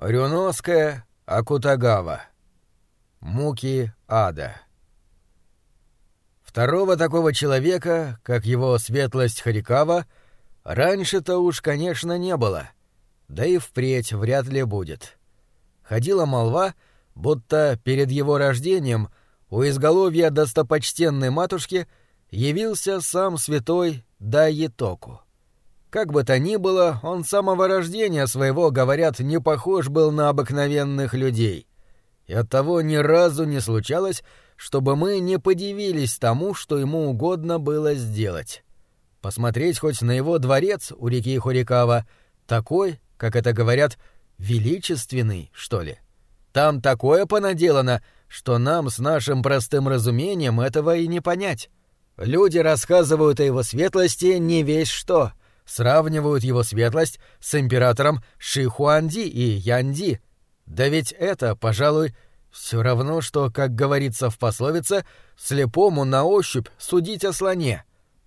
Рюноская Акутагава. Муки ада. Второго такого человека, как его светлость Харикава, раньше-то уж, конечно, не было. Да и впредь вряд ли будет. Ходила молва, будто перед его рождением у изголовья достопочтенной матушки явился сам святой Дайетоку. Как бы то ни было, он с самого рождения своего, говорят, не похож был на обыкновенных людей. И оттого ни разу не случалось, чтобы мы не подивились тому, что ему угодно было сделать. Посмотреть хоть на его дворец у реки Хорикава, такой, как это говорят, величественный, что ли. Там такое понаделано, что нам с нашим простым разумением этого и не понять. Люди рассказывают о его светлости не весь что — сравнивают его светлость с императором Шихуанди и Янди. Да ведь это, пожалуй, все равно, что, как говорится в пословице, слепому на ощупь судить о слоне.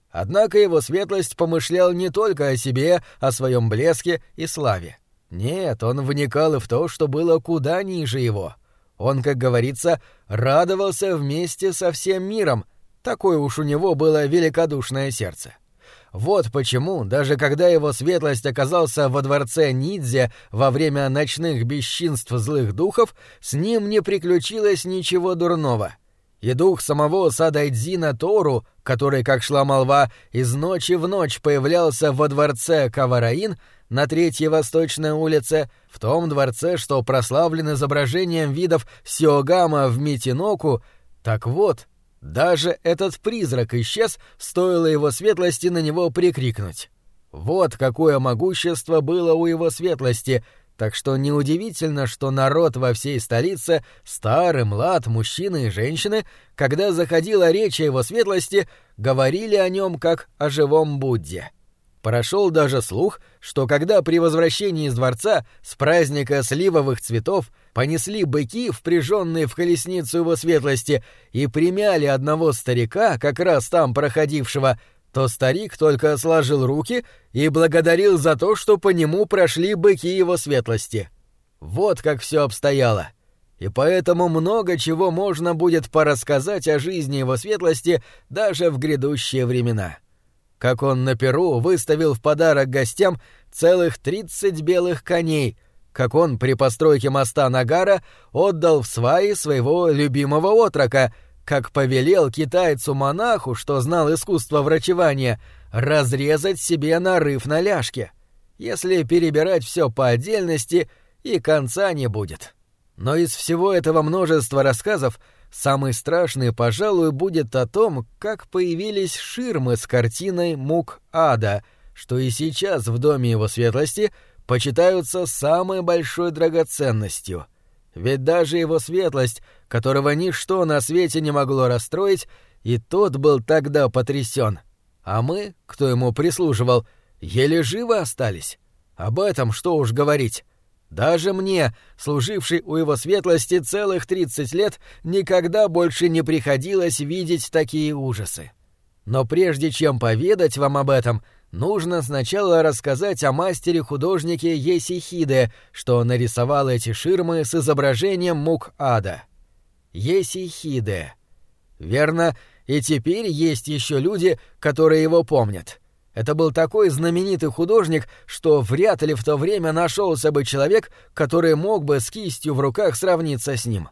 Однако его светлость помышлял не только о себе, о своем блеске и славе. Нет, он вникал и в то, что было куда ниже его. Он, как говорится, радовался вместе со всем миром, такое уж у него было великодушное сердце. Вот почему, даже когда его светлость оказался во дворце Нидзе во время ночных бесчинств злых духов, с ним не приключилось ничего дурного. И дух самого Садайдзина Тору, который, как шла молва, из ночи в ночь появлялся во дворце Кавараин на Третьей Восточной улице, в том дворце, что прославлен изображением видов Сиогама в Митиноку, так вот — даже этот призрак исчез, стоило его светлости на него прикрикнуть. Вот какое могущество было у его светлости, так что неудивительно, что народ во всей столице, старый, млад, мужчины и женщины, когда заходила речь о его светлости, говорили о нем как о живом Будде. Прошел даже слух, что когда при возвращении из дворца с праздника сливовых цветов понесли быки, впряженные в колесницу его светлости, и примяли одного старика, как раз там проходившего, то старик только сложил руки и благодарил за то, что по нему прошли быки его светлости. Вот как все обстояло. И поэтому много чего можно будет порассказать о жизни его светлости даже в грядущие времена. — как он на Перу выставил в подарок гостям целых 30 белых коней, как он при постройке моста Нагара отдал в сваи своего любимого отрока, как повелел китайцу-монаху, что знал искусство врачевания, разрезать себе нарыв на ляжке. Если перебирать все по отдельности, и конца не будет. Но из всего этого множества рассказов Самый страшный, пожалуй, будет о том, как появились ширмы с картиной «Мук ада», что и сейчас в доме его светлости почитаются самой большой драгоценностью. Ведь даже его светлость, которого ничто на свете не могло расстроить, и тот был тогда потрясен. А мы, кто ему прислуживал, еле живы остались. Об этом что уж говорить. Даже мне, служивший у его светлости целых тридцать лет, никогда больше не приходилось видеть такие ужасы. Но прежде чем поведать вам об этом, нужно сначала рассказать о мастере-художнике Есихиде, что нарисовал эти ширмы с изображением мук ада. Есихиде. Верно, и теперь есть еще люди, которые его помнят. Это был такой знаменитый художник, что вряд ли в то время нашелся бы человек, который мог бы с кистью в руках сравниться с ним.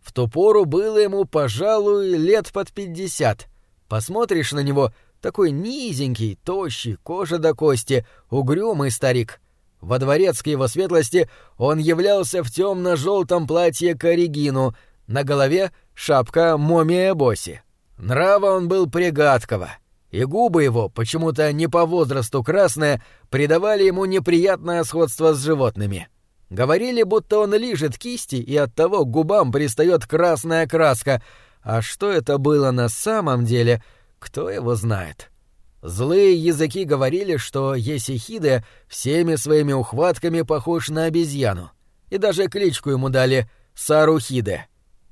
В ту пору было ему, пожалуй, лет под пятьдесят. Посмотришь на него, такой низенький, тощий, кожа до кости, угрюмый старик. Во дворец к его светлости он являлся в темно-желтом платье коригину, на голове шапка момия боси. Нрава он был пригадкого — и губы его, почему-то не по возрасту красные, придавали ему неприятное сходство с животными. Говорили, будто он лижет кисти, и оттого к губам пристает красная краска, а что это было на самом деле, кто его знает. Злые языки говорили, что Есихиде всеми своими ухватками похож на обезьяну, и даже кличку ему дали Сарухиде.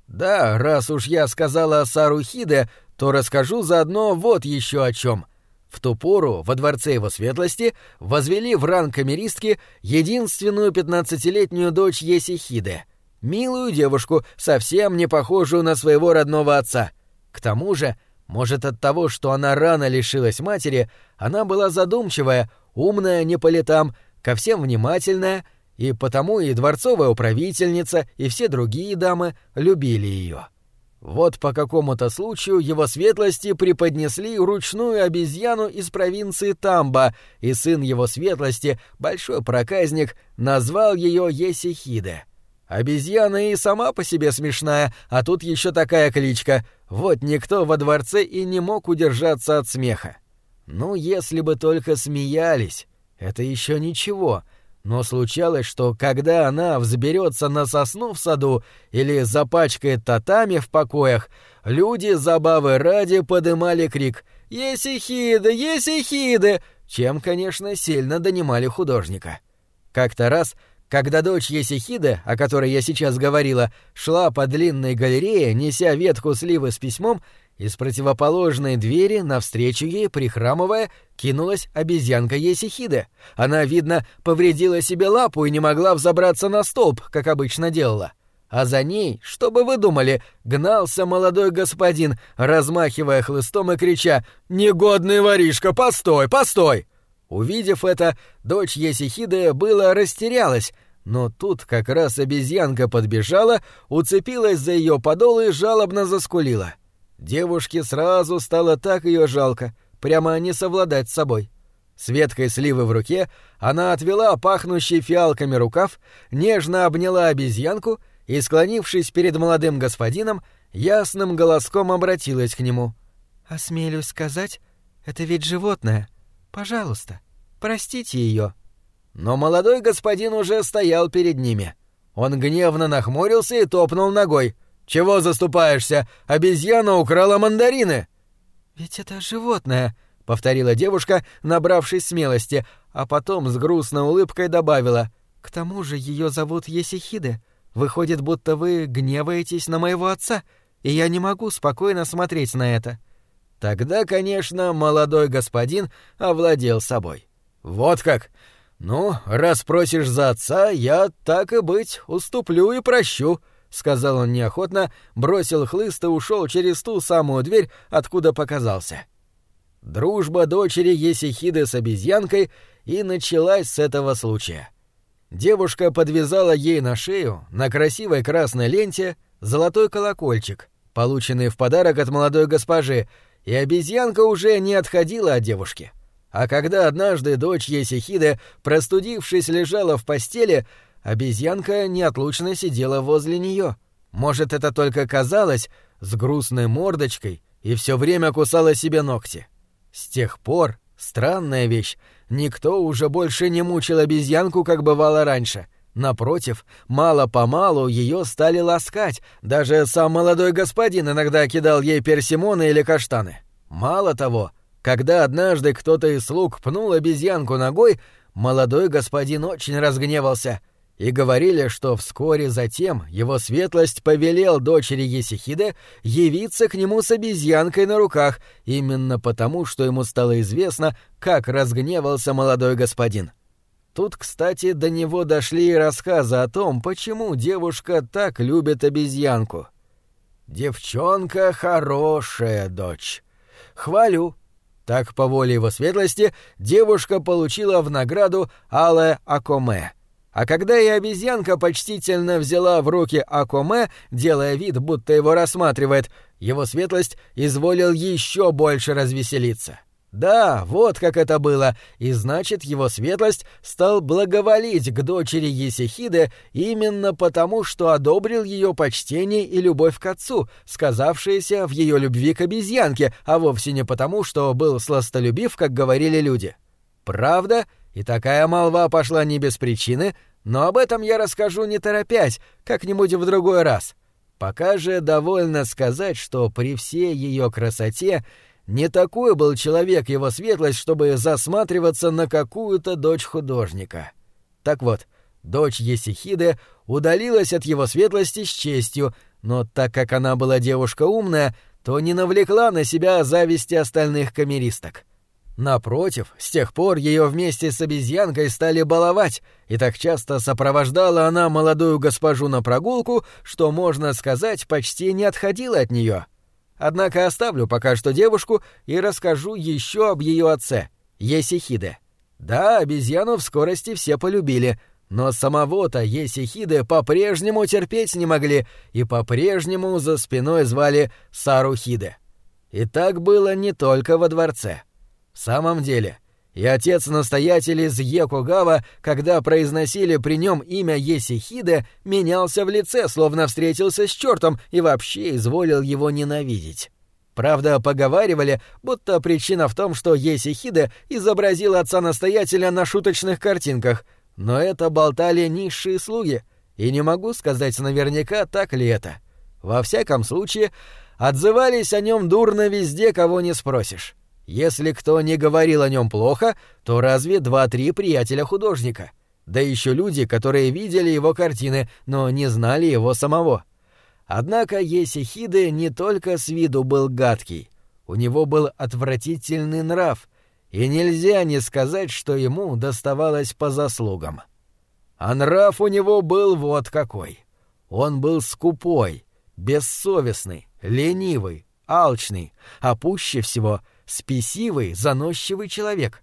Да, раз уж я сказала Сарухиде, то расскажу заодно вот еще о чем. В ту пору во дворце его светлости возвели в ранг камеристки единственную пятнадцатилетнюю дочь Есихиде, милую девушку, совсем не похожую на своего родного отца. К тому же, может от того, что она рано лишилась матери, она была задумчивая, умная не по летам, ко всем внимательная, и потому и дворцовая управительница, и все другие дамы любили ее. Вот по какому-то случаю его светлости преподнесли ручную обезьяну из провинции Тамба, и сын его светлости, большой проказник, назвал ее Есихиде. Обезьяна и сама по себе смешная, а тут еще такая кличка. Вот никто во дворце и не мог удержаться от смеха. Ну, если бы только смеялись, это еще ничего — но случалось, что когда она взберется на сосну в саду или запачкает татами в покоях, люди забавы ради подымали крик «Есихиды! Есихиды!», чем, конечно, сильно донимали художника. Как-то раз, когда дочь Есихиды, о которой я сейчас говорила, шла по длинной галерее, неся ветку сливы с письмом, из противоположной двери навстречу ей, прихрамывая, кинулась обезьянка Есихиде. Она, видно, повредила себе лапу и не могла взобраться на столб, как обычно делала. А за ней, что бы вы думали, гнался молодой господин, размахивая хлыстом и крича «Негодный воришка, постой, постой!» Увидев это, дочь Есихиды было растерялась, но тут как раз обезьянка подбежала, уцепилась за ее подол и жалобно заскулила. Девушке сразу стало так ее жалко, прямо не совладать с собой. С веткой сливы в руке она отвела пахнущий фиалками рукав, нежно обняла обезьянку и, склонившись перед молодым господином, ясным голоском обратилась к нему. «Осмелюсь сказать, это ведь животное. Пожалуйста, простите ее». Но молодой господин уже стоял перед ними. Он гневно нахмурился и топнул ногой. «Чего заступаешься? Обезьяна украла мандарины!» «Ведь это животное», — повторила девушка, набравшись смелости, а потом с грустной улыбкой добавила. «К тому же ее зовут Есихиде. Выходит, будто вы гневаетесь на моего отца, и я не могу спокойно смотреть на это». Тогда, конечно, молодой господин овладел собой. «Вот как! Ну, раз просишь за отца, я, так и быть, уступлю и прощу», — сказал он неохотно, бросил хлыст и ушел через ту самую дверь, откуда показался. Дружба дочери Есихиды с обезьянкой и началась с этого случая. Девушка подвязала ей на шею, на красивой красной ленте, золотой колокольчик, полученный в подарок от молодой госпожи, и обезьянка уже не отходила от девушки. А когда однажды дочь Есихиды, простудившись, лежала в постели, обезьянка неотлучно сидела возле нее. Может, это только казалось, с грустной мордочкой, и все время кусала себе ногти. С тех пор, странная вещь, никто уже больше не мучил обезьянку, как бывало раньше. Напротив, мало-помалу ее стали ласкать, даже сам молодой господин иногда кидал ей персимоны или каштаны. Мало того, когда однажды кто-то из слуг пнул обезьянку ногой, молодой господин очень разгневался — и говорили, что вскоре затем его светлость повелел дочери Есихиде явиться к нему с обезьянкой на руках, именно потому, что ему стало известно, как разгневался молодой господин. Тут, кстати, до него дошли и рассказы о том, почему девушка так любит обезьянку. «Девчонка хорошая дочь. Хвалю». Так, по воле его светлости, девушка получила в награду Алэ Акоме — а когда и обезьянка почтительно взяла в руки Акоме, делая вид, будто его рассматривает, его светлость изволил еще больше развеселиться. Да, вот как это было, и значит, его светлость стал благоволить к дочери Есихиды именно потому, что одобрил ее почтение и любовь к отцу, сказавшиеся в ее любви к обезьянке, а вовсе не потому, что был сластолюбив, как говорили люди. Правда — и такая молва пошла не без причины, но об этом я расскажу не торопясь, как-нибудь в другой раз. Пока же довольно сказать, что при всей ее красоте не такой был человек его светлость, чтобы засматриваться на какую-то дочь художника. Так вот, дочь Есихиды удалилась от его светлости с честью, но так как она была девушка умная, то не навлекла на себя зависти остальных камеристок. Напротив, с тех пор ее вместе с обезьянкой стали баловать, и так часто сопровождала она молодую госпожу на прогулку, что, можно сказать, почти не отходила от нее. Однако оставлю пока что девушку и расскажу еще об ее отце, Есихиде. Да, обезьяну в скорости все полюбили, но самого-то Есихиде по-прежнему терпеть не могли и по-прежнему за спиной звали Сарухиде. И так было не только во дворце. В самом деле, и отец-настоятель из Екугава, когда произносили при нем имя Есихиде, менялся в лице, словно встретился с чертом и вообще изволил его ненавидеть. Правда, поговаривали, будто причина в том, что Есихиде изобразил отца-настоятеля на шуточных картинках, но это болтали низшие слуги, и не могу сказать наверняка, так ли это. Во всяком случае, отзывались о нем дурно везде, кого не спросишь. Если кто не говорил о нем плохо, то разве два-три приятеля художника? Да еще люди, которые видели его картины, но не знали его самого. Однако Есихиде не только с виду был гадкий, у него был отвратительный нрав, и нельзя не сказать, что ему доставалось по заслугам. А нрав у него был вот какой. Он был скупой, бессовестный, ленивый, алчный, а пуще всего — спесивый, заносчивый человек.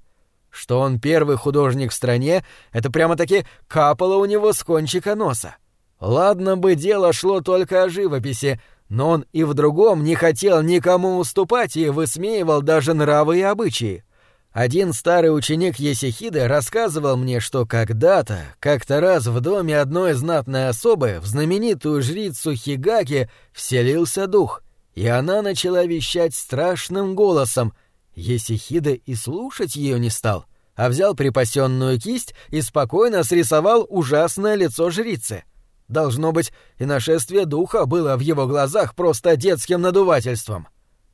Что он первый художник в стране, это прямо-таки капало у него с кончика носа. Ладно бы дело шло только о живописи, но он и в другом не хотел никому уступать и высмеивал даже нравы и обычаи. Один старый ученик Есихиды рассказывал мне, что когда-то, как-то раз в доме одной знатной особы, в знаменитую жрицу Хигаки, вселился дух — и она начала вещать страшным голосом. Есихида и слушать ее не стал, а взял припасенную кисть и спокойно срисовал ужасное лицо жрицы. Должно быть, и нашествие духа было в его глазах просто детским надувательством.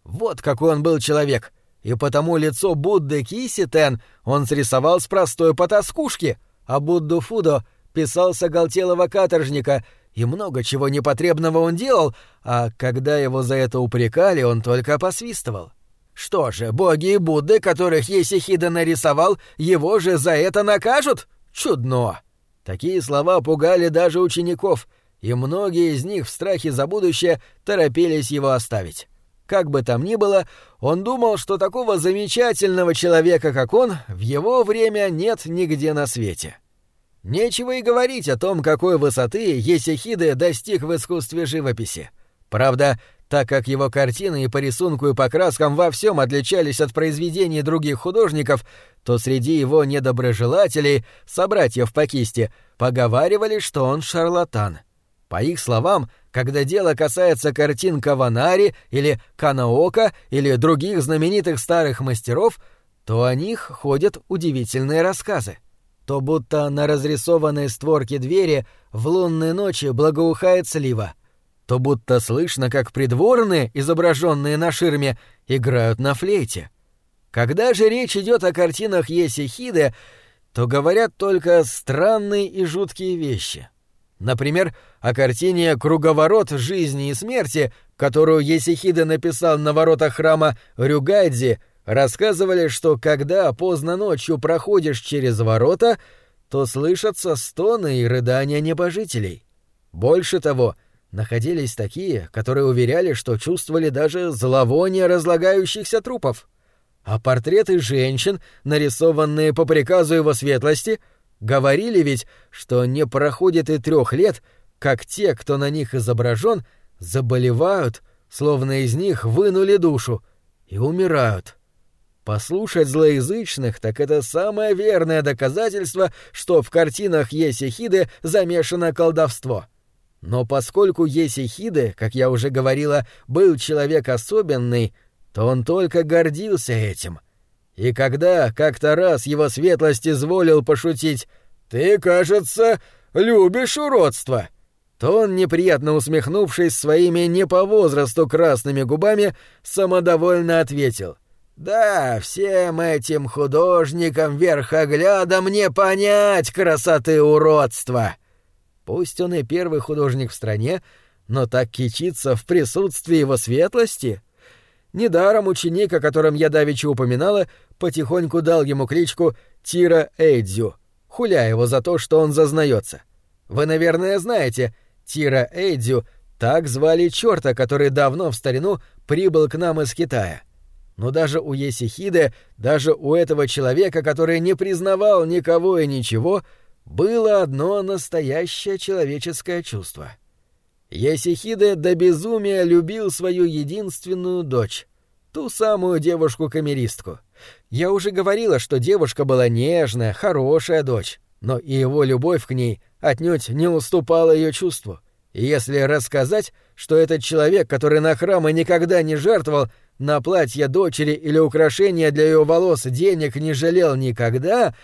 Вот какой он был человек, и потому лицо Будды Киситен он срисовал с простой потаскушки, а Будду Фудо писал с оголтелого каторжника — и много чего непотребного он делал, а когда его за это упрекали, он только посвистывал. Что же, боги и Будды, которых Есихида нарисовал, его же за это накажут? Чудно! Такие слова пугали даже учеников, и многие из них в страхе за будущее торопились его оставить. Как бы там ни было, он думал, что такого замечательного человека, как он, в его время нет нигде на свете. — Нечего и говорить о том, какой высоты Есихиде достиг в искусстве живописи. Правда, так как его картины и по рисунку, и по краскам во всем отличались от произведений других художников, то среди его недоброжелателей, собратьев по кисти, поговаривали, что он шарлатан. По их словам, когда дело касается картин Каванари или Канаока или других знаменитых старых мастеров, то о них ходят удивительные рассказы то будто на разрисованной створке двери в лунной ночи благоухает слива, то будто слышно, как придворные, изображенные на ширме, играют на флейте. Когда же речь идет о картинах Есихиде, то говорят только странные и жуткие вещи. Например, о картине «Круговорот жизни и смерти», которую Есихиде написал на воротах храма Рюгайдзи — Рассказывали, что когда поздно ночью проходишь через ворота, то слышатся стоны и рыдания небожителей. Больше того, находились такие, которые уверяли, что чувствовали даже зловоние разлагающихся трупов. А портреты женщин, нарисованные по приказу его светлости, говорили ведь, что не проходит и трех лет, как те, кто на них изображен, заболевают, словно из них вынули душу, и умирают. Послушать злоязычных, так это самое верное доказательство, что в картинах Есихиды замешано колдовство. Но поскольку Есихиды, как я уже говорила, был человек особенный, то он только гордился этим. И когда как-то раз его светлость изволил пошутить «Ты, кажется, любишь уродство», то он, неприятно усмехнувшись своими не по возрасту красными губами, самодовольно ответил — да, всем этим художникам верхоглядом не понять красоты уродства. Пусть он и первый художник в стране, но так кичится в присутствии его светлости. Недаром ученик, о котором я давеча упоминала, потихоньку дал ему кличку Тира Эйдзю, хуля его за то, что он зазнается. Вы, наверное, знаете, Тира Эйдзю так звали черта, который давно в старину прибыл к нам из Китая. Но даже у Есихиды, даже у этого человека, который не признавал никого и ничего, было одно настоящее человеческое чувство. Есихиде до безумия любил свою единственную дочь, ту самую девушку-камеристку. Я уже говорила, что девушка была нежная, хорошая дочь, но и его любовь к ней отнюдь не уступала ее чувству. И если рассказать, что этот человек, который на храмы никогда не жертвовал, на платье дочери или украшения для ее волос денег не жалел никогда,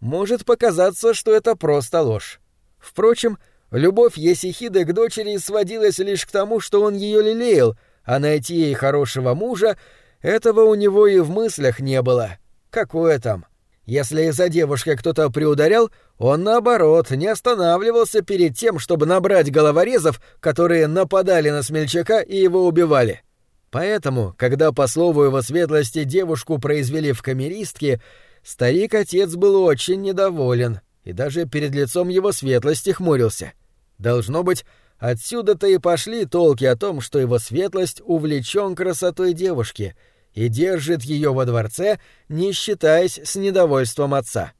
может показаться, что это просто ложь. Впрочем, любовь Есихиды к дочери сводилась лишь к тому, что он ее лелеял, а найти ей хорошего мужа этого у него и в мыслях не было. Какое там? Если за девушкой кто-то приударял, он, наоборот, не останавливался перед тем, чтобы набрать головорезов, которые нападали на смельчака и его убивали. Поэтому, когда, по слову его светлости, девушку произвели в камеристке, старик-отец был очень недоволен и даже перед лицом его светлости хмурился. Должно быть, отсюда-то и пошли толки о том, что его светлость увлечен красотой девушки — и держит ее во дворце, не считаясь с недовольством отца.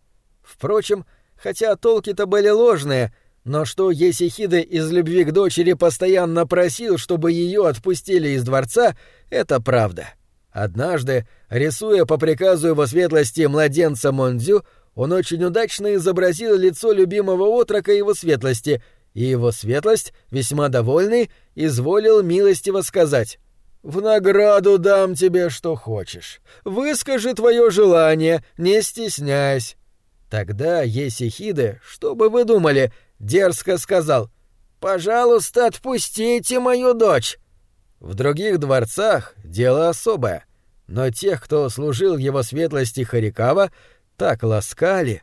Впрочем, хотя толки-то были ложные, но что Есихида из любви к дочери постоянно просил, чтобы ее отпустили из дворца, это правда. Однажды, рисуя по приказу его светлости младенца Мондзю, он очень удачно изобразил лицо любимого отрока его светлости, и его светлость, весьма довольный, изволил милостиво сказать в награду дам тебе, что хочешь. Выскажи твое желание, не стесняйся. Тогда Есихиде, что бы вы думали, дерзко сказал, «Пожалуйста, отпустите мою дочь». В других дворцах дело особое, но тех, кто служил его светлости Харикава, так ласкали.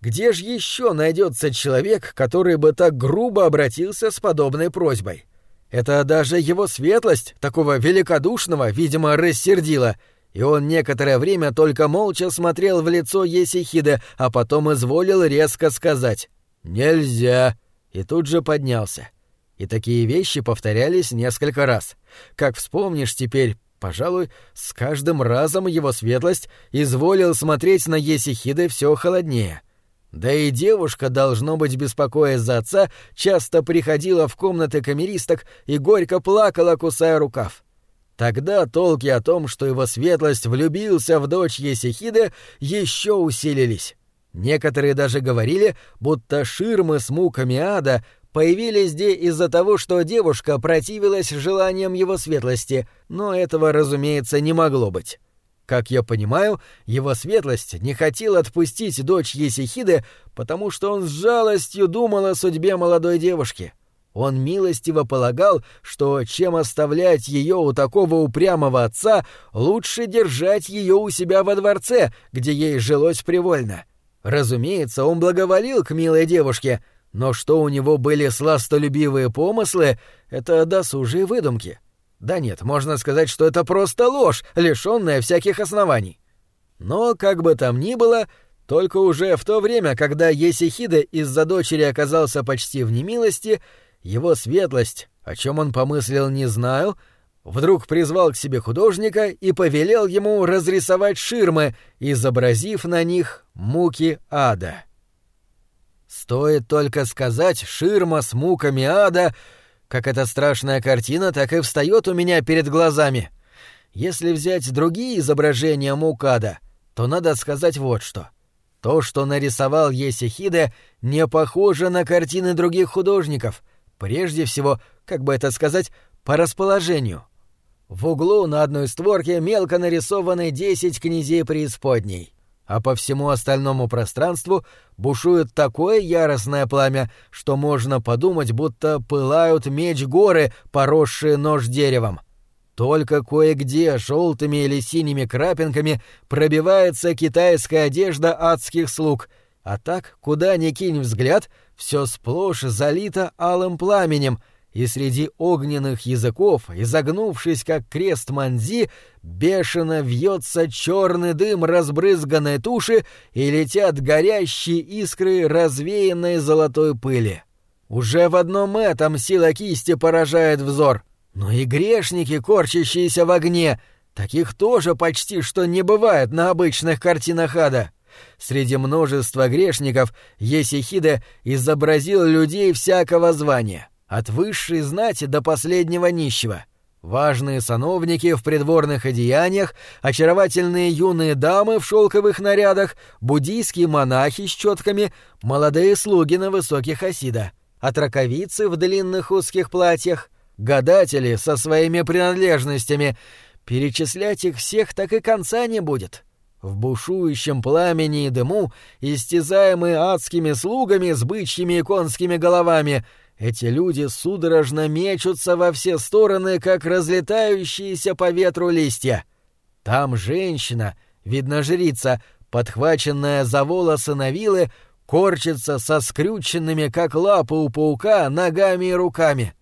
Где же еще найдется человек, который бы так грубо обратился с подобной просьбой? Это даже его светлость, такого великодушного, видимо, рассердила, и он некоторое время только молча смотрел в лицо Есихиды, а потом изволил резко сказать «Нельзя!» и тут же поднялся. И такие вещи повторялись несколько раз. Как вспомнишь теперь, пожалуй, с каждым разом его светлость изволил смотреть на Есихиды все холоднее — да и девушка, должно быть, беспокоясь за отца, часто приходила в комнаты камеристок и горько плакала, кусая рукав. Тогда толки о том, что его светлость влюбился в дочь Есихиды, еще усилились. Некоторые даже говорили, будто ширмы с муками ада появились здесь из-за того, что девушка противилась желаниям его светлости, но этого, разумеется, не могло быть. Как я понимаю, его светлость не хотел отпустить дочь Есихиды, потому что он с жалостью думал о судьбе молодой девушки. Он милостиво полагал, что чем оставлять ее у такого упрямого отца, лучше держать ее у себя во дворце, где ей жилось привольно. Разумеется, он благоволил к милой девушке, но что у него были сластолюбивые помыслы, это досужие выдумки. Да нет, можно сказать, что это просто ложь, лишённая всяких оснований. Но, как бы там ни было, только уже в то время, когда Есихида из-за дочери оказался почти в немилости, его светлость, о чем он помыслил не знаю, вдруг призвал к себе художника и повелел ему разрисовать ширмы, изобразив на них муки ада. Стоит только сказать «ширма с муками ада», как эта страшная картина так и встает у меня перед глазами. Если взять другие изображения Мукада, то надо сказать вот что. То, что нарисовал Есихиде, не похоже на картины других художников. Прежде всего, как бы это сказать, по расположению. В углу на одной створке мелко нарисованы десять князей преисподней а по всему остальному пространству бушует такое яростное пламя, что можно подумать, будто пылают меч горы, поросшие нож деревом. Только кое-где желтыми или синими крапинками пробивается китайская одежда адских слуг, а так, куда ни кинь взгляд, все сплошь залито алым пламенем, и среди огненных языков, изогнувшись как крест манзи, бешено вьется черный дым разбрызганной туши и летят горящие искры развеянной золотой пыли. Уже в одном этом сила кисти поражает взор. Но и грешники, корчащиеся в огне, таких тоже почти что не бывает на обычных картинах ада. Среди множества грешников Есихиде изобразил людей всякого звания, от высшей знати до последнего нищего. Важные сановники в придворных одеяниях, очаровательные юные дамы в шелковых нарядах, буддийские монахи с четками, молодые слуги на высоких осида, отраковицы в длинных узких платьях, гадатели со своими принадлежностями. Перечислять их всех так и конца не будет. — в бушующем пламени и дыму, истязаемые адскими слугами с бычьими и конскими головами, эти люди судорожно мечутся во все стороны, как разлетающиеся по ветру листья. Там женщина, видно жрица, подхваченная за волосы на вилы, корчится со скрюченными, как лапы у паука, ногами и руками.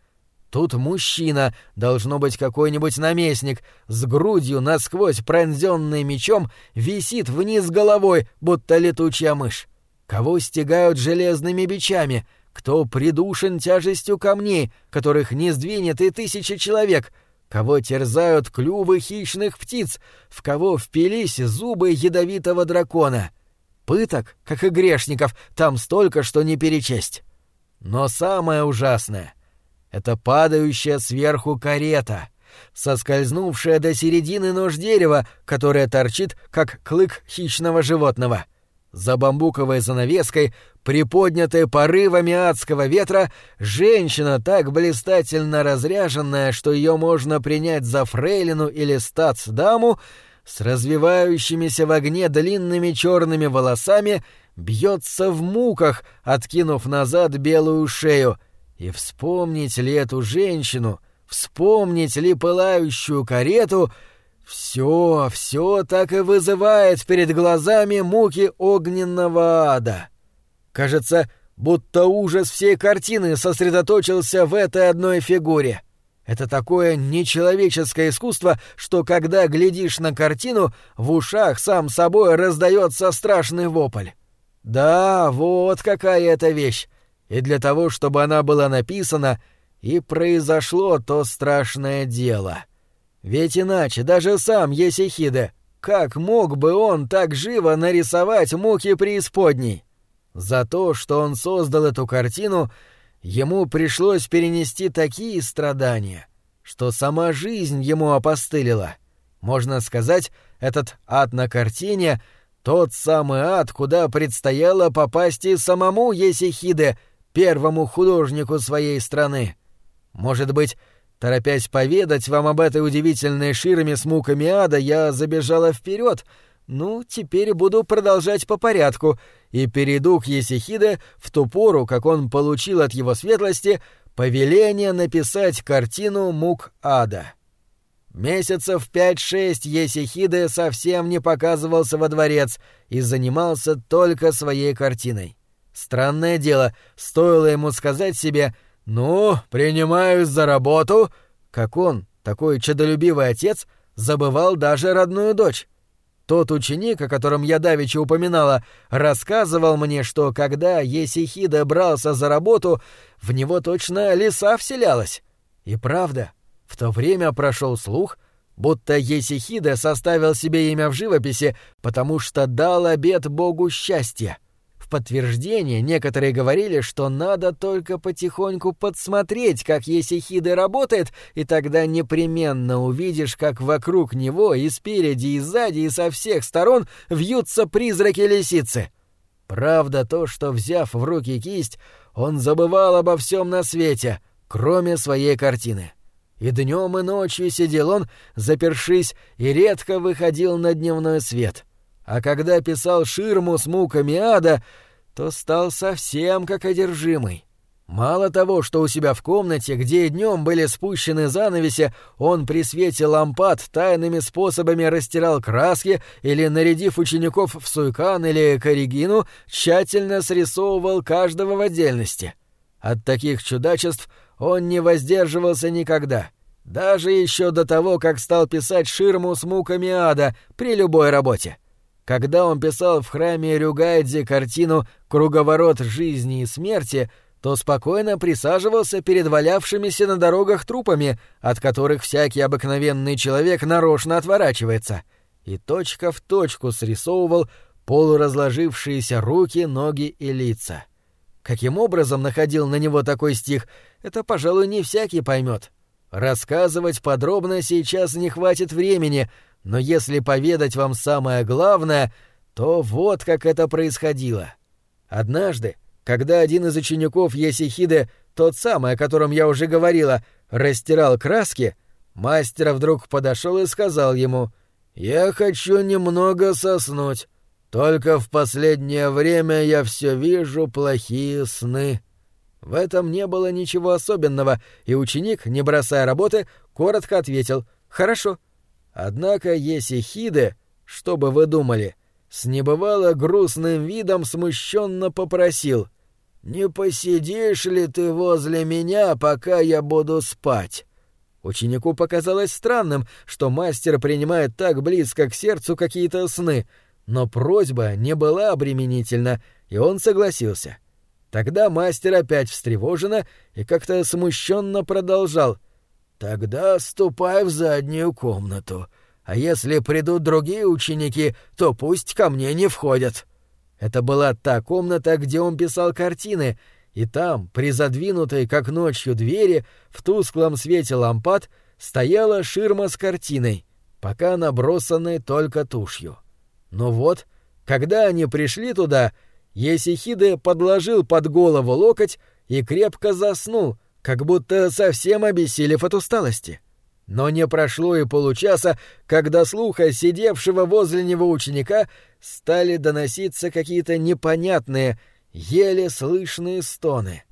Тут мужчина, должно быть какой-нибудь наместник, с грудью насквозь пронзенной мечом, висит вниз головой, будто летучая мышь. Кого стегают железными бичами, кто придушен тяжестью камней, которых не сдвинет и тысячи человек, кого терзают клювы хищных птиц, в кого впились зубы ядовитого дракона. Пыток, как и грешников, там столько, что не перечесть. Но самое ужасное это падающая сверху карета, соскользнувшая до середины нож дерева, которая торчит, как клык хищного животного. За бамбуковой занавеской, приподнятой порывами адского ветра, женщина так блистательно разряженная, что ее можно принять за фрейлину или стацдаму, с развивающимися в огне длинными черными волосами, бьется в муках, откинув назад белую шею — и вспомнить ли эту женщину, вспомнить ли пылающую карету, все, все так и вызывает перед глазами муки огненного ада. Кажется, будто ужас всей картины сосредоточился в этой одной фигуре. Это такое нечеловеческое искусство, что когда глядишь на картину, в ушах сам собой раздается страшный вопль. Да, вот какая это вещь и для того, чтобы она была написана, и произошло то страшное дело. Ведь иначе даже сам Есихиде, как мог бы он так живо нарисовать муки преисподней? За то, что он создал эту картину, ему пришлось перенести такие страдания, что сама жизнь ему опостылила. Можно сказать, этот ад на картине — тот самый ад, куда предстояло попасть и самому Есихиде — первому художнику своей страны. Может быть, торопясь поведать вам об этой удивительной ширме с муками ада, я забежала вперед. Ну, теперь буду продолжать по порядку и перейду к Есихиде в ту пору, как он получил от его светлости повеление написать картину мук ада. Месяцев пять-шесть Есихиде совсем не показывался во дворец и занимался только своей картиной. Странное дело, стоило ему сказать себе «Ну, принимаюсь за работу», как он, такой чадолюбивый отец, забывал даже родную дочь. Тот ученик, о котором я давеча упоминала, рассказывал мне, что когда Есихида брался за работу, в него точно лиса вселялась. И правда, в то время прошел слух, будто Есихида составил себе имя в живописи, потому что дал обет богу счастья. В подтверждение некоторые говорили, что надо только потихоньку подсмотреть, как Есихиды работает, и тогда непременно увидишь, как вокруг него и спереди, и сзади, и со всех сторон вьются призраки лисицы. Правда то, что, взяв в руки кисть, он забывал обо всем на свете, кроме своей картины. И днем и ночью сидел он, запершись, и редко выходил на дневной свет — а когда писал ширму с муками ада, то стал совсем как одержимый. Мало того, что у себя в комнате, где днем были спущены занавеси, он при свете лампад тайными способами растирал краски или, нарядив учеников в суйкан или корригину, тщательно срисовывал каждого в отдельности. От таких чудачеств он не воздерживался никогда, даже еще до того, как стал писать ширму с муками ада при любой работе. Когда он писал в храме Рюгайдзи картину «Круговорот жизни и смерти», то спокойно присаживался перед валявшимися на дорогах трупами, от которых всякий обыкновенный человек нарочно отворачивается, и точка в точку срисовывал полуразложившиеся руки, ноги и лица. Каким образом находил на него такой стих, это, пожалуй, не всякий поймет. Рассказывать подробно сейчас не хватит времени, но если поведать вам самое главное, то вот как это происходило. Однажды, когда один из учеников Есихиды, тот самый, о котором я уже говорила, растирал краски, мастер вдруг подошел и сказал ему «Я хочу немного соснуть. Только в последнее время я все вижу плохие сны. В этом не было ничего особенного, и ученик, не бросая работы, коротко ответил «Хорошо». Однако Есихиде, что бы вы думали, с небывало грустным видом смущенно попросил «Не посидишь ли ты возле меня, пока я буду спать?» Ученику показалось странным, что мастер принимает так близко к сердцу какие-то сны — но просьба не была обременительна, и он согласился. Тогда мастер опять встревоженно и как-то смущенно продолжал. «Тогда ступай в заднюю комнату, а если придут другие ученики, то пусть ко мне не входят». Это была та комната, где он писал картины, и там, при задвинутой, как ночью, двери, в тусклом свете лампад, стояла ширма с картиной, пока набросанной только тушью. Но вот, когда они пришли туда, Есихиде подложил под голову локоть и крепко заснул, как будто совсем обессилев от усталости. Но не прошло и получаса, когда слуха сидевшего возле него ученика стали доноситься какие-то непонятные, еле слышные стоны.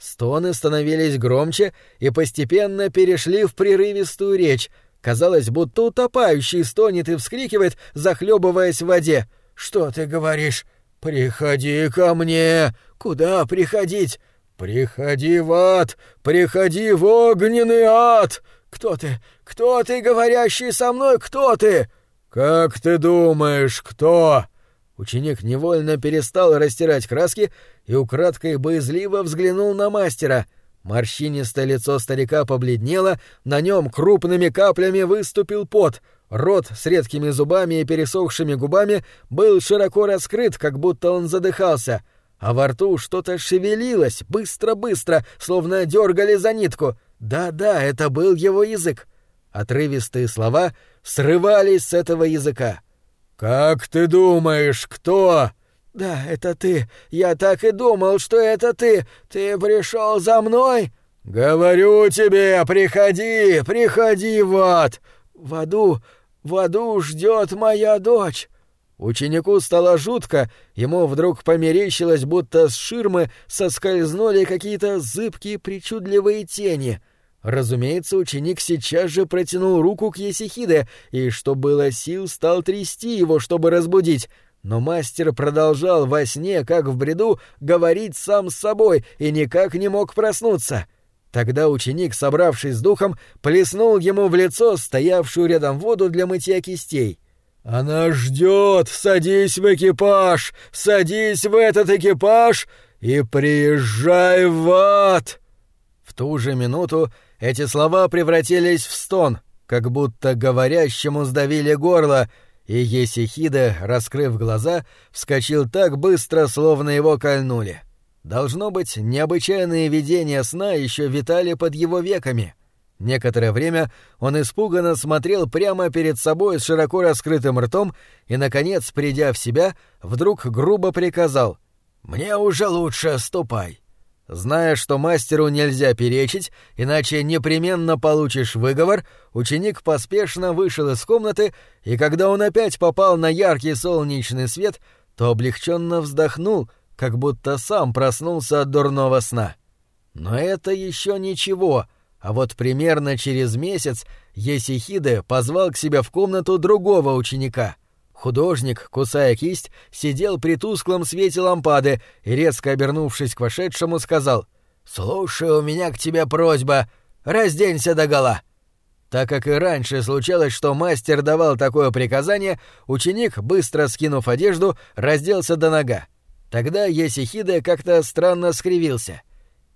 Стоны становились громче и постепенно перешли в прерывистую речь — Казалось, будто утопающий стонет и вскрикивает, захлебываясь в воде. «Что ты говоришь? Приходи ко мне! Куда приходить? Приходи в ад! Приходи в огненный ад! Кто ты? Кто ты, говорящий со мной? Кто ты?» «Как ты думаешь, кто?» Ученик невольно перестал растирать краски и украдкой боязливо взглянул на мастера — Морщинистое лицо старика побледнело, на нем крупными каплями выступил пот, рот с редкими зубами и пересохшими губами был широко раскрыт, как будто он задыхался, а во рту что-то шевелилось, быстро-быстро, словно дергали за нитку. Да-да, это был его язык. Отрывистые слова срывались с этого языка. «Как ты думаешь, кто?» «Да, это ты. Я так и думал, что это ты. Ты пришел за мной?» «Говорю тебе, приходи, приходи в ад. В аду, в аду ждет моя дочь». Ученику стало жутко, ему вдруг померещилось, будто с ширмы соскользнули какие-то зыбкие причудливые тени. Разумеется, ученик сейчас же протянул руку к Есихиде и, что было сил, стал трясти его, чтобы разбудить — но мастер продолжал во сне, как в бреду, говорить сам с собой и никак не мог проснуться. Тогда ученик, собравшись с духом, плеснул ему в лицо стоявшую рядом воду для мытья кистей. «Она ждет! Садись в экипаж! Садись в этот экипаж и приезжай в ад!» В ту же минуту эти слова превратились в стон, как будто говорящему сдавили горло — и Есихида, раскрыв глаза, вскочил так быстро, словно его кольнули. Должно быть, необычайные видения сна еще витали под его веками. Некоторое время он испуганно смотрел прямо перед собой с широко раскрытым ртом и, наконец, придя в себя, вдруг грубо приказал «Мне уже лучше, ступай». Зная, что мастеру нельзя перечить, иначе непременно получишь выговор, ученик поспешно вышел из комнаты, и когда он опять попал на яркий солнечный свет, то облегченно вздохнул, как будто сам проснулся от дурного сна. Но это еще ничего, а вот примерно через месяц Есихиде позвал к себе в комнату другого ученика — Художник, кусая кисть, сидел при тусклом свете лампады и, резко обернувшись к вошедшему, сказал «Слушай, у меня к тебе просьба. Разденься догола». Так как и раньше случалось, что мастер давал такое приказание, ученик, быстро скинув одежду, разделся до нога. Тогда Есихиде как-то странно скривился.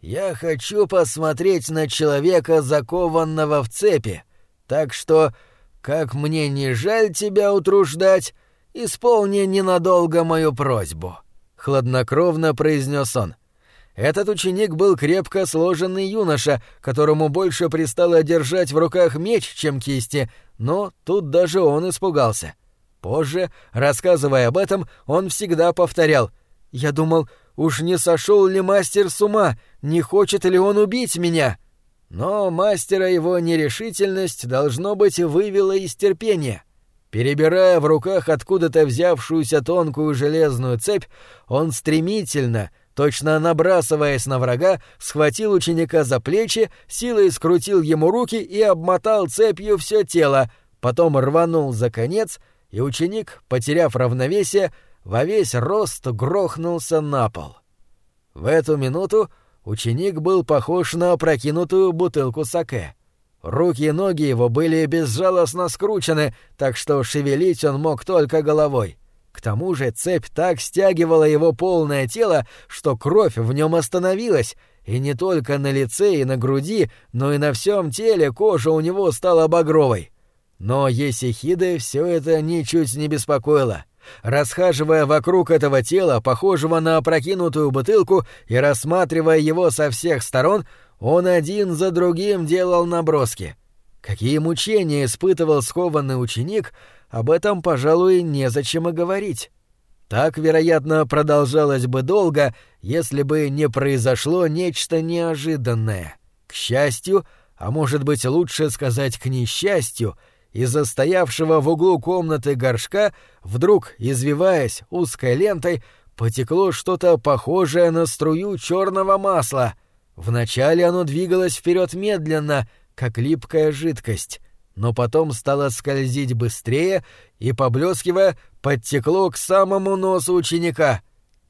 «Я хочу посмотреть на человека, закованного в цепи, так что, как мне не жаль тебя утруждать, исполни ненадолго мою просьбу», — хладнокровно произнес он. Этот ученик был крепко сложенный юноша, которому больше пристало держать в руках меч, чем кисти, но тут даже он испугался. Позже, рассказывая об этом, он всегда повторял «Я думал, уж не сошел ли мастер с ума, не хочет ли он убить меня?» Но мастера его нерешительность, должно быть, вывела из терпения. Перебирая в руках откуда-то взявшуюся тонкую железную цепь, он стремительно, точно набрасываясь на врага, схватил ученика за плечи, силой скрутил ему руки и обмотал цепью все тело, потом рванул за конец, и ученик, потеряв равновесие, во весь рост грохнулся на пол. В эту минуту ученик был похож на опрокинутую бутылку саке. Руки и ноги его были безжалостно скручены, так что шевелить он мог только головой. К тому же цепь так стягивала его полное тело, что кровь в нем остановилась, и не только на лице и на груди, но и на всем теле кожа у него стала багровой. Но Есихиде все это ничуть не беспокоило. Расхаживая вокруг этого тела, похожего на опрокинутую бутылку, и рассматривая его со всех сторон, он один за другим делал наброски. Какие мучения испытывал скованный ученик — об этом, пожалуй, незачем и говорить. Так, вероятно, продолжалось бы долго, если бы не произошло нечто неожиданное. К счастью, а может быть лучше сказать к несчастью, из-за стоявшего в углу комнаты горшка, вдруг, извиваясь узкой лентой, потекло что-то похожее на струю черного масла. Вначале оно двигалось вперед медленно, как липкая жидкость но потом стало скользить быстрее и, поблескивая, подтекло к самому носу ученика.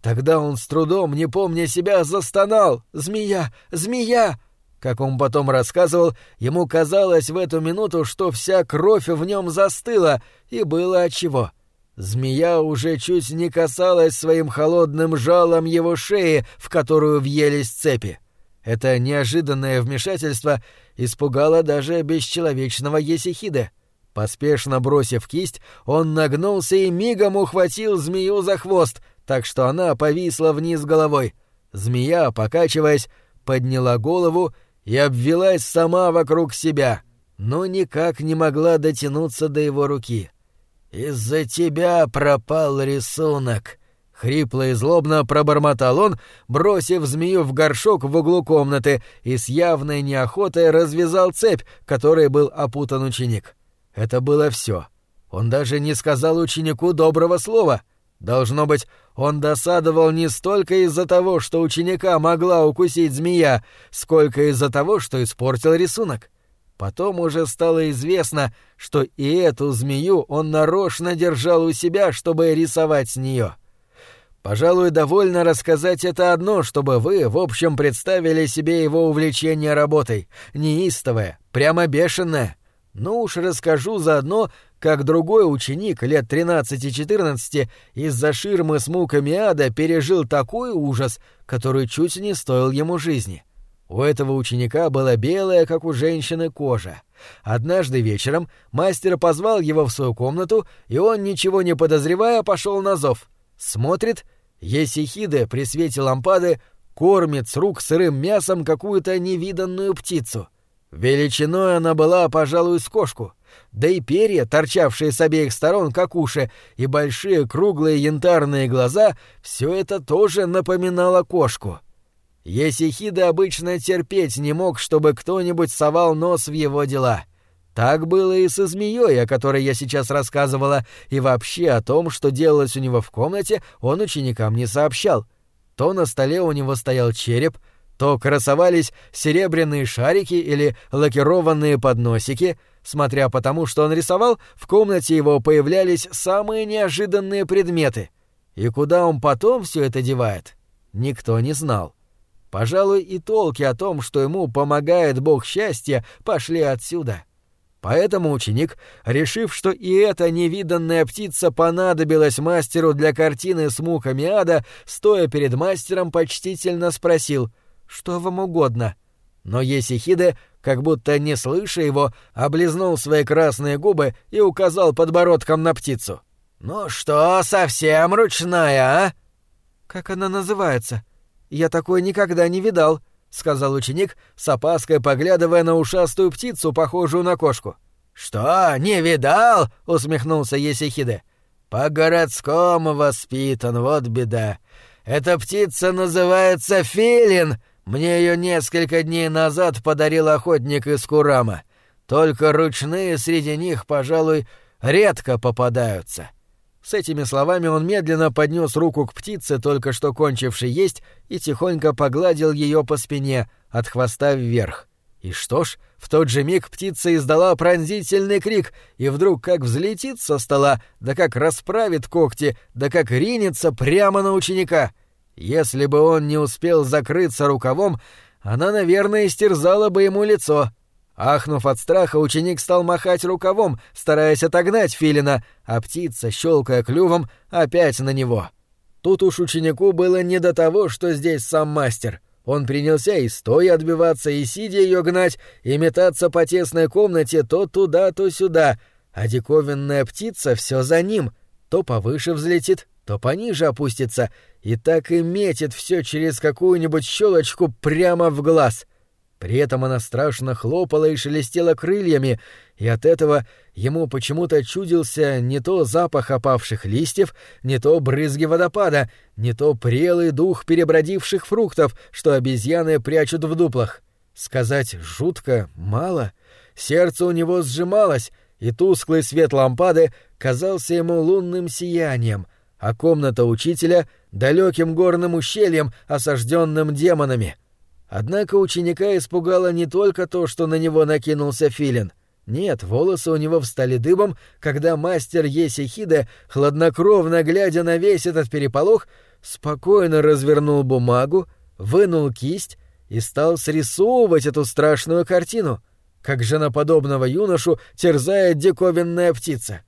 Тогда он с трудом, не помня себя, застонал «Змея! Змея!» Как он потом рассказывал, ему казалось в эту минуту, что вся кровь в нем застыла, и было отчего. Змея уже чуть не касалась своим холодным жалом его шеи, в которую въелись цепи. Это неожиданное вмешательство испугало даже бесчеловечного Есихида. Поспешно бросив кисть, он нагнулся и мигом ухватил змею за хвост, так что она повисла вниз головой. Змея, покачиваясь, подняла голову обвелась сама вокруг себя, но никак не могла дотянуться до его руки. «Из-за тебя пропал рисунок», Хрипло и злобно пробормотал он, бросив змею в горшок в углу комнаты и с явной неохотой развязал цепь, которой был опутан ученик. Это было все. Он даже не сказал ученику доброго слова. Должно быть, он досадовал не столько из-за того, что ученика могла укусить змея, сколько из-за того, что испортил рисунок. Потом уже стало известно, что и эту змею он нарочно держал у себя, чтобы рисовать с нее. Пожалуй, довольно рассказать это одно, чтобы вы, в общем, представили себе его увлечение работой. Неистовое, прямо бешеное. Ну уж расскажу заодно, как другой ученик лет 13-14 из-за ширмы с муками ада пережил такой ужас, который чуть не стоил ему жизни. У этого ученика была белая, как у женщины, кожа. Однажды вечером мастер позвал его в свою комнату, и он, ничего не подозревая, пошел на зов — Смотрит, Есихиде при свете лампады кормит с рук сырым мясом какую-то невиданную птицу. Величиной она была, пожалуй, с кошку. Да и перья, торчавшие с обеих сторон, как уши, и большие круглые янтарные глаза — все это тоже напоминало кошку. Есихида обычно терпеть не мог, чтобы кто-нибудь совал нос в его дела. Так было и со змеей, о которой я сейчас рассказывала, и вообще о том, что делалось у него в комнате, он ученикам не сообщал. То на столе у него стоял череп, то красовались серебряные шарики или лакированные подносики. Смотря по тому, что он рисовал, в комнате его появлялись самые неожиданные предметы. И куда он потом все это девает, никто не знал. пожалуй, и толки о том, что ему помогает бог счастья, пошли отсюда. Поэтому ученик, решив, что и эта невиданная птица понадобилась мастеру для картины с муками ада, стоя перед мастером, почтительно спросил «Что вам угодно?». Но Есихиде, как будто не слыша его, облизнул свои красные губы и указал подбородком на птицу. «Ну что, совсем ручная, а?» «Как она называется? Я такой никогда не видал», — сказал ученик, с опаской поглядывая на ушастую птицу, похожую на кошку. «Что, не видал?» — усмехнулся Есихиде. «По-городскому воспитан, вот беда. Эта птица называется филин. Мне ее несколько дней назад подарил охотник из Курама. Только ручные среди них, пожалуй, редко попадаются». С этими словами он медленно поднес руку к птице, только что кончившей есть, и тихонько погладил ее по спине, от хвоста вверх. И что ж, в тот же миг птица издала пронзительный крик, и вдруг как взлетит со стола, да как расправит когти, да как ринется прямо на ученика. Если бы он не успел закрыться рукавом, она, наверное, истерзала бы ему лицо. Ахнув от страха, ученик стал махать рукавом, стараясь отогнать филина, а птица, щелкая клювом, опять на него. Тут уж ученику было не до того, что здесь сам мастер. Он принялся и стоя отбиваться, и сидя ее гнать, и метаться по тесной комнате то туда, то сюда, а диковинная птица все за ним, то повыше взлетит, то пониже опустится, и так и метит все через какую-нибудь щелочку прямо в глаз. При этом она страшно хлопала и шелестела крыльями, и от этого ему почему-то чудился не то запах опавших листьев, не то брызги водопада, не то прелый дух перебродивших фруктов, что обезьяны прячут в дуплах. Сказать «жутко» мало. Сердце у него сжималось, и тусклый свет лампады казался ему лунным сиянием, а комната учителя — далеким горным ущельем, осажденным демонами — Однако ученика испугало не только то, что на него накинулся филин. Нет, волосы у него встали дыбом, когда мастер Есихиде, хладнокровно глядя на весь этот переполох, спокойно развернул бумагу, вынул кисть и стал срисовывать эту страшную картину, как женоподобного юношу терзает диковинная птица.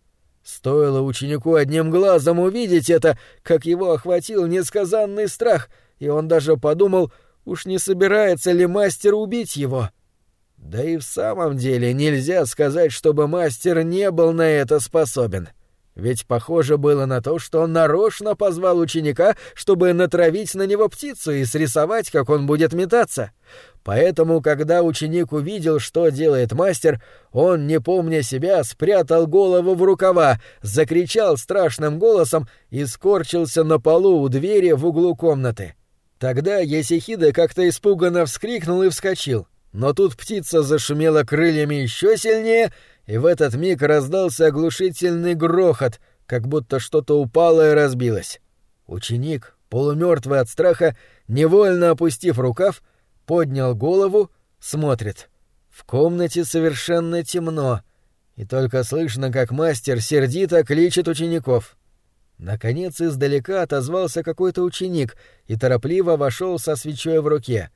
Стоило ученику одним глазом увидеть это, как его охватил несказанный страх, и он даже подумал — Уж не собирается ли мастер убить его? Да и в самом деле нельзя сказать, чтобы мастер не был на это способен. Ведь похоже было на то, что он нарочно позвал ученика, чтобы натравить на него птицу и срисовать, как он будет метаться. Поэтому, когда ученик увидел, что делает мастер, он, не помня себя, спрятал голову в рукава, закричал страшным голосом и скорчился на полу у двери в углу комнаты. Тогда Есихида как-то испуганно вскрикнул и вскочил. Но тут птица зашумела крыльями еще сильнее, и в этот миг раздался оглушительный грохот, как будто что-то упало и разбилось. Ученик, полумертвый от страха, невольно опустив рукав, поднял голову, смотрит. В комнате совершенно темно, и только слышно, как мастер сердито кличет учеников. Наконец издалека отозвался какой-то ученик и торопливо вошел со свечой в руке.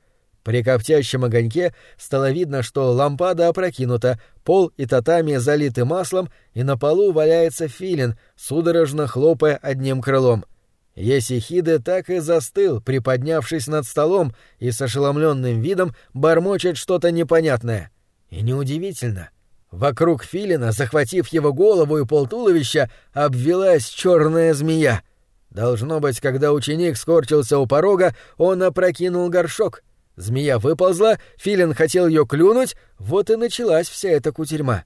При коптящем огоньке стало видно, что лампада опрокинута, пол и татами залиты маслом, и на полу валяется филин, судорожно хлопая одним крылом. Есихиде так и застыл, приподнявшись над столом, и с ошеломленным видом бормочет что-то непонятное. И неудивительно — Вокруг филина, захватив его голову и полтуловища, обвелась черная змея. Должно быть, когда ученик скорчился у порога, он опрокинул горшок. Змея выползла, филин хотел ее клюнуть, вот и началась вся эта кутерьма.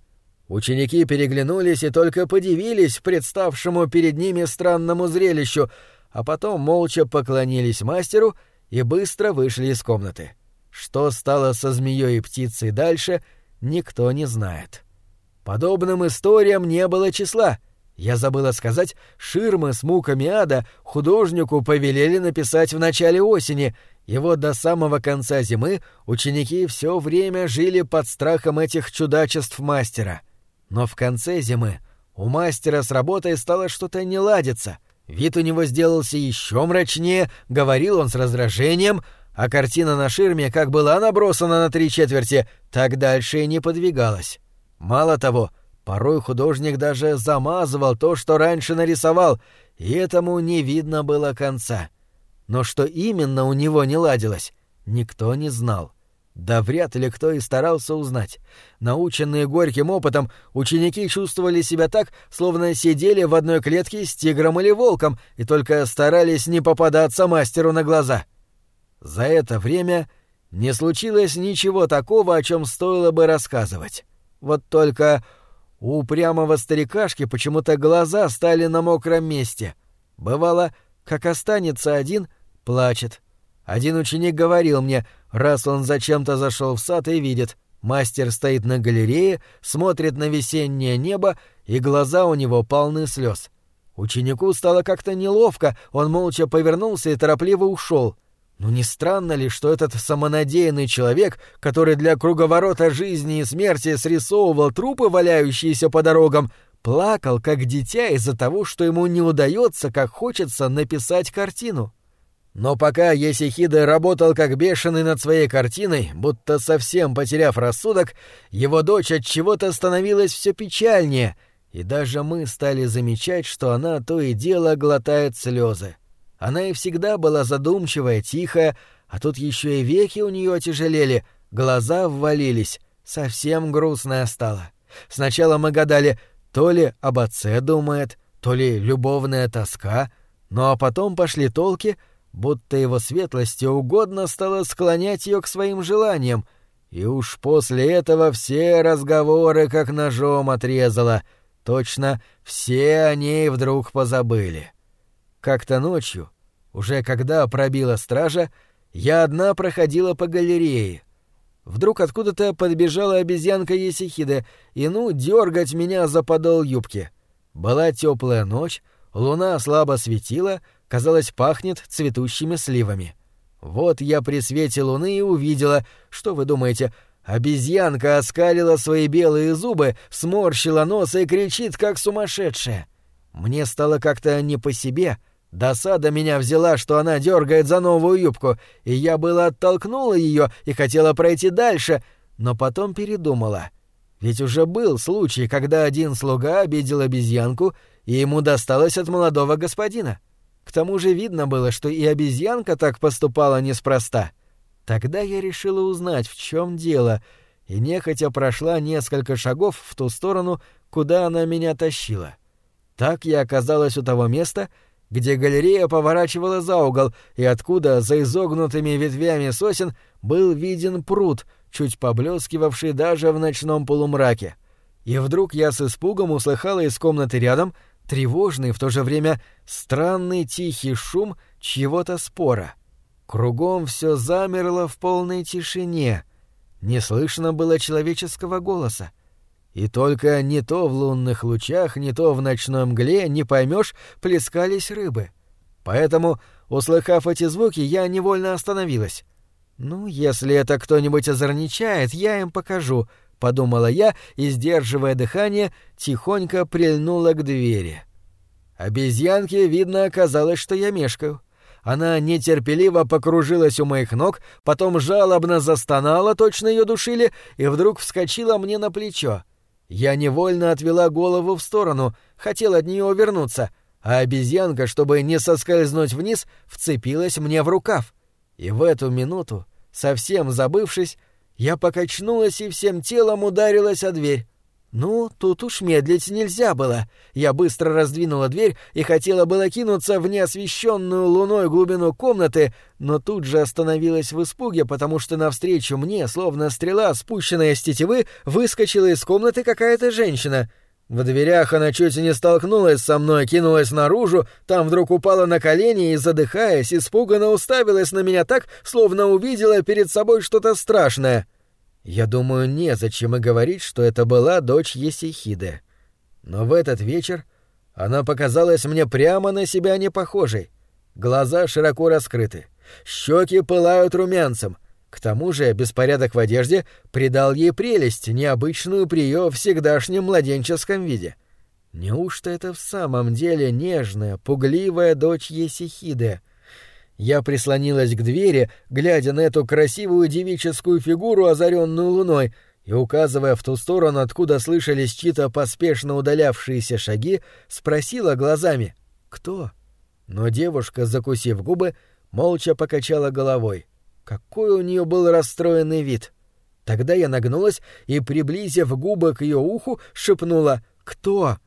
Ученики переглянулись и только подивились представшему перед ними странному зрелищу, а потом молча поклонились мастеру и быстро вышли из комнаты. Что стало со змеей и птицей дальше — никто не знает. Подобным историям не было числа. Я забыла сказать, ширмы с муками ада художнику повелели написать в начале осени, вот до самого конца зимы ученики все время жили под страхом этих чудачеств мастера. Но в конце зимы у мастера с работой стало что-то не ладиться. Вид у него сделался еще мрачнее, говорил он с раздражением, а картина на ширме как была набросана на три четверти, так дальше и не подвигалась. Мало того, порой художник даже замазывал то, что раньше нарисовал, и этому не видно было конца. Но что именно у него не ладилось, никто не знал. Да вряд ли кто и старался узнать. Наученные горьким опытом, ученики чувствовали себя так, словно сидели в одной клетке с тигром или волком и только старались не попадаться мастеру на глаза. За это время не случилось ничего такого, о чем стоило бы рассказывать. Вот только у упрямого старикашки почему-то глаза стали на мокром месте. Бывало, как останется один, плачет. Один ученик говорил мне, раз он зачем-то зашел в сад и видит, мастер стоит на галерее, смотрит на весеннее небо, и глаза у него полны слез. Ученику стало как-то неловко, он молча повернулся и торопливо ушел. Ну не странно ли, что этот самонадеянный человек, который для круговорота жизни и смерти срисовывал трупы, валяющиеся по дорогам, плакал как дитя из-за того, что ему не удается, как хочется, написать картину? Но пока Есихида работал как бешеный над своей картиной, будто совсем потеряв рассудок, его дочь от чего-то становилась все печальнее, и даже мы стали замечать, что она то и дело глотает слезы. Она и всегда была задумчивая, тихая, а тут еще и веки у нее отяжелели, глаза ввалились, совсем грустная стала. Сначала мы гадали, то ли об отце думает, то ли любовная тоска, ну а потом пошли толки, будто его светлости угодно стало склонять ее к своим желаниям, и уж после этого все разговоры как ножом отрезало, точно все о ней вдруг позабыли. Как-то ночью, уже когда пробила стража, я одна проходила по галерее. Вдруг откуда-то подбежала обезьянка Есихида и ну дергать меня за подол юбки. Была теплая ночь, луна слабо светила, казалось, пахнет цветущими сливами. Вот я при свете луны и увидела, что вы думаете, обезьянка оскалила свои белые зубы, сморщила нос и кричит, как сумасшедшая. Мне стало как-то не по себе — Досада меня взяла, что она дергает за новую юбку, и я было оттолкнула ее и хотела пройти дальше, но потом передумала. Ведь уже был случай, когда один слуга обидел обезьянку, и ему досталось от молодого господина. К тому же видно было, что и обезьянка так поступала неспроста. Тогда я решила узнать, в чем дело, и нехотя прошла несколько шагов в ту сторону, куда она меня тащила. Так я оказалась у того места, где галерея поворачивала за угол, и откуда за изогнутыми ветвями сосен был виден пруд, чуть поблескивавший даже в ночном полумраке. И вдруг я с испугом услыхала из комнаты рядом тревожный, в то же время странный тихий шум чьего-то спора. Кругом все замерло в полной тишине. Не слышно было человеческого голоса. И только не то в лунных лучах, не то в ночной мгле, не поймешь, плескались рыбы. Поэтому, услыхав эти звуки, я невольно остановилась. «Ну, если это кто-нибудь озорничает, я им покажу», — подумала я и, сдерживая дыхание, тихонько прильнула к двери. Обезьянке, видно, оказалось, что я мешкаю. Она нетерпеливо покружилась у моих ног, потом жалобно застонала, точно ее душили, и вдруг вскочила мне на плечо. Я невольно отвела голову в сторону, хотел от нее увернуться, а обезьянка, чтобы не соскользнуть вниз, вцепилась мне в рукав. И в эту минуту, совсем забывшись, я покачнулась и всем телом ударилась о дверь. Ну, тут уж медлить нельзя было. Я быстро раздвинула дверь и хотела было кинуться в неосвещенную луной глубину комнаты, но тут же остановилась в испуге, потому что навстречу мне, словно стрела, спущенная с тетивы, выскочила из комнаты какая-то женщина. В дверях она чуть не столкнулась со мной, кинулась наружу, там вдруг упала на колени и, задыхаясь, испуганно уставилась на меня так, словно увидела перед собой что-то страшное — я думаю, незачем и говорить, что это была дочь Есихиды. Но в этот вечер она показалась мне прямо на себя не похожей. Глаза широко раскрыты, щеки пылают румянцем. К тому же беспорядок в одежде придал ей прелесть, необычную при ее всегдашнем младенческом виде. Неужто это в самом деле нежная, пугливая дочь Есихиды? Я прислонилась к двери, глядя на эту красивую девическую фигуру, озаренную луной, и, указывая в ту сторону, откуда слышались чьи-то поспешно удалявшиеся шаги, спросила глазами «Кто?». Но девушка, закусив губы, молча покачала головой. Какой у нее был расстроенный вид. Тогда я нагнулась и, приблизив губы к ее уху, шепнула «Кто?».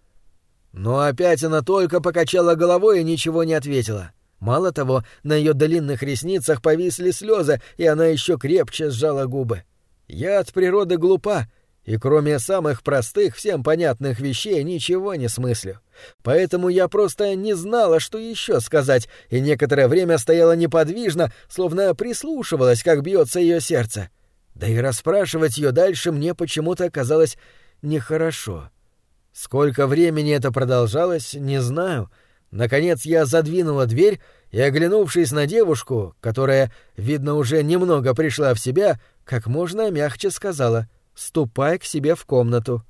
Но опять она только покачала головой и ничего не ответила. Мало того, на ее длинных ресницах повисли слезы, и она еще крепче сжала губы. Я от природы глупа, и кроме самых простых, всем понятных вещей ничего не смыслю. Поэтому я просто не знала, что еще сказать, и некоторое время стояла неподвижно, словно прислушивалась, как бьется ее сердце. Да и расспрашивать ее дальше мне почему-то казалось нехорошо. Сколько времени это продолжалось, не знаю. Наконец я задвинула дверь и, оглянувшись на девушку, которая, видно, уже немного пришла в себя, как можно мягче сказала «Ступай к себе в комнату».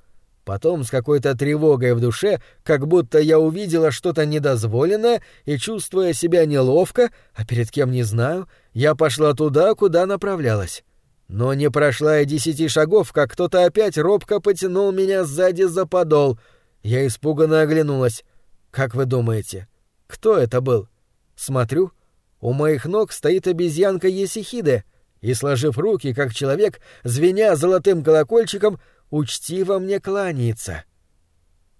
Потом с какой-то тревогой в душе, как будто я увидела что-то недозволенное и, чувствуя себя неловко, а перед кем не знаю, я пошла туда, куда направлялась. Но не прошла и десяти шагов, как кто-то опять робко потянул меня сзади за подол. Я испуганно оглянулась. Как вы думаете, кто это был? Смотрю, у моих ног стоит обезьянка Есихиде, и, сложив руки, как человек, звеня золотым колокольчиком, учтиво мне кланяется.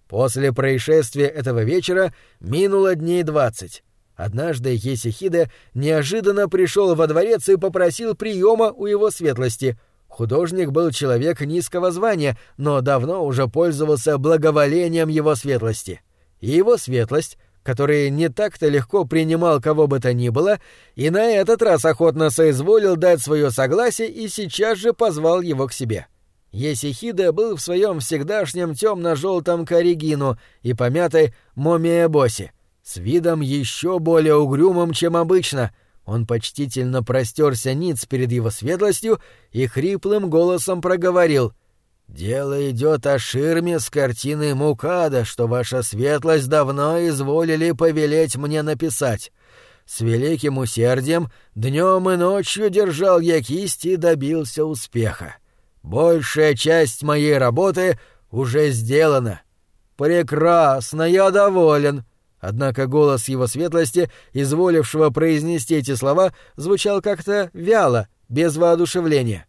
После происшествия этого вечера минуло дней двадцать. Однажды Есихиде неожиданно пришел во дворец и попросил приема у его светлости. Художник был человек низкого звания, но давно уже пользовался благоволением его светлости. И его светлость, который не так-то легко принимал кого бы то ни было, и на этот раз охотно соизволил дать свое согласие и сейчас же позвал его к себе. Есихида был в своем всегдашнем темно-желтом коригину и помятой момиэбосе — с видом еще более угрюмым, чем обычно, он почтительно простерся ниц перед его светлостью и хриплым голосом проговорил «Дело идет о ширме с картины Мукада, что ваша светлость давно изволили повелеть мне написать. С великим усердием днем и ночью держал я кисть и добился успеха. Большая часть моей работы уже сделана. Прекрасно, я доволен». Однако голос его светлости, изволившего произнести эти слова, звучал как-то вяло, без воодушевления.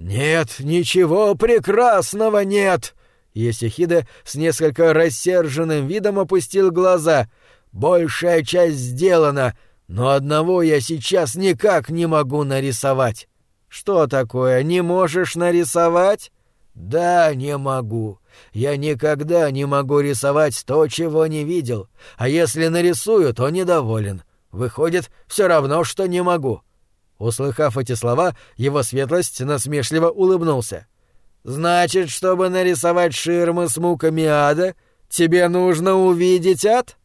«Нет, ничего прекрасного нет!» Есихида с несколько рассерженным видом опустил глаза. «Большая часть сделана, но одного я сейчас никак не могу нарисовать». «Что такое, не можешь нарисовать?» «Да, не могу. Я никогда не могу рисовать то, чего не видел, а если нарисую, то недоволен. Выходит, все равно, что не могу». Услыхав эти слова, его светлость насмешливо улыбнулся. «Значит, чтобы нарисовать ширмы с муками ада, тебе нужно увидеть ад?»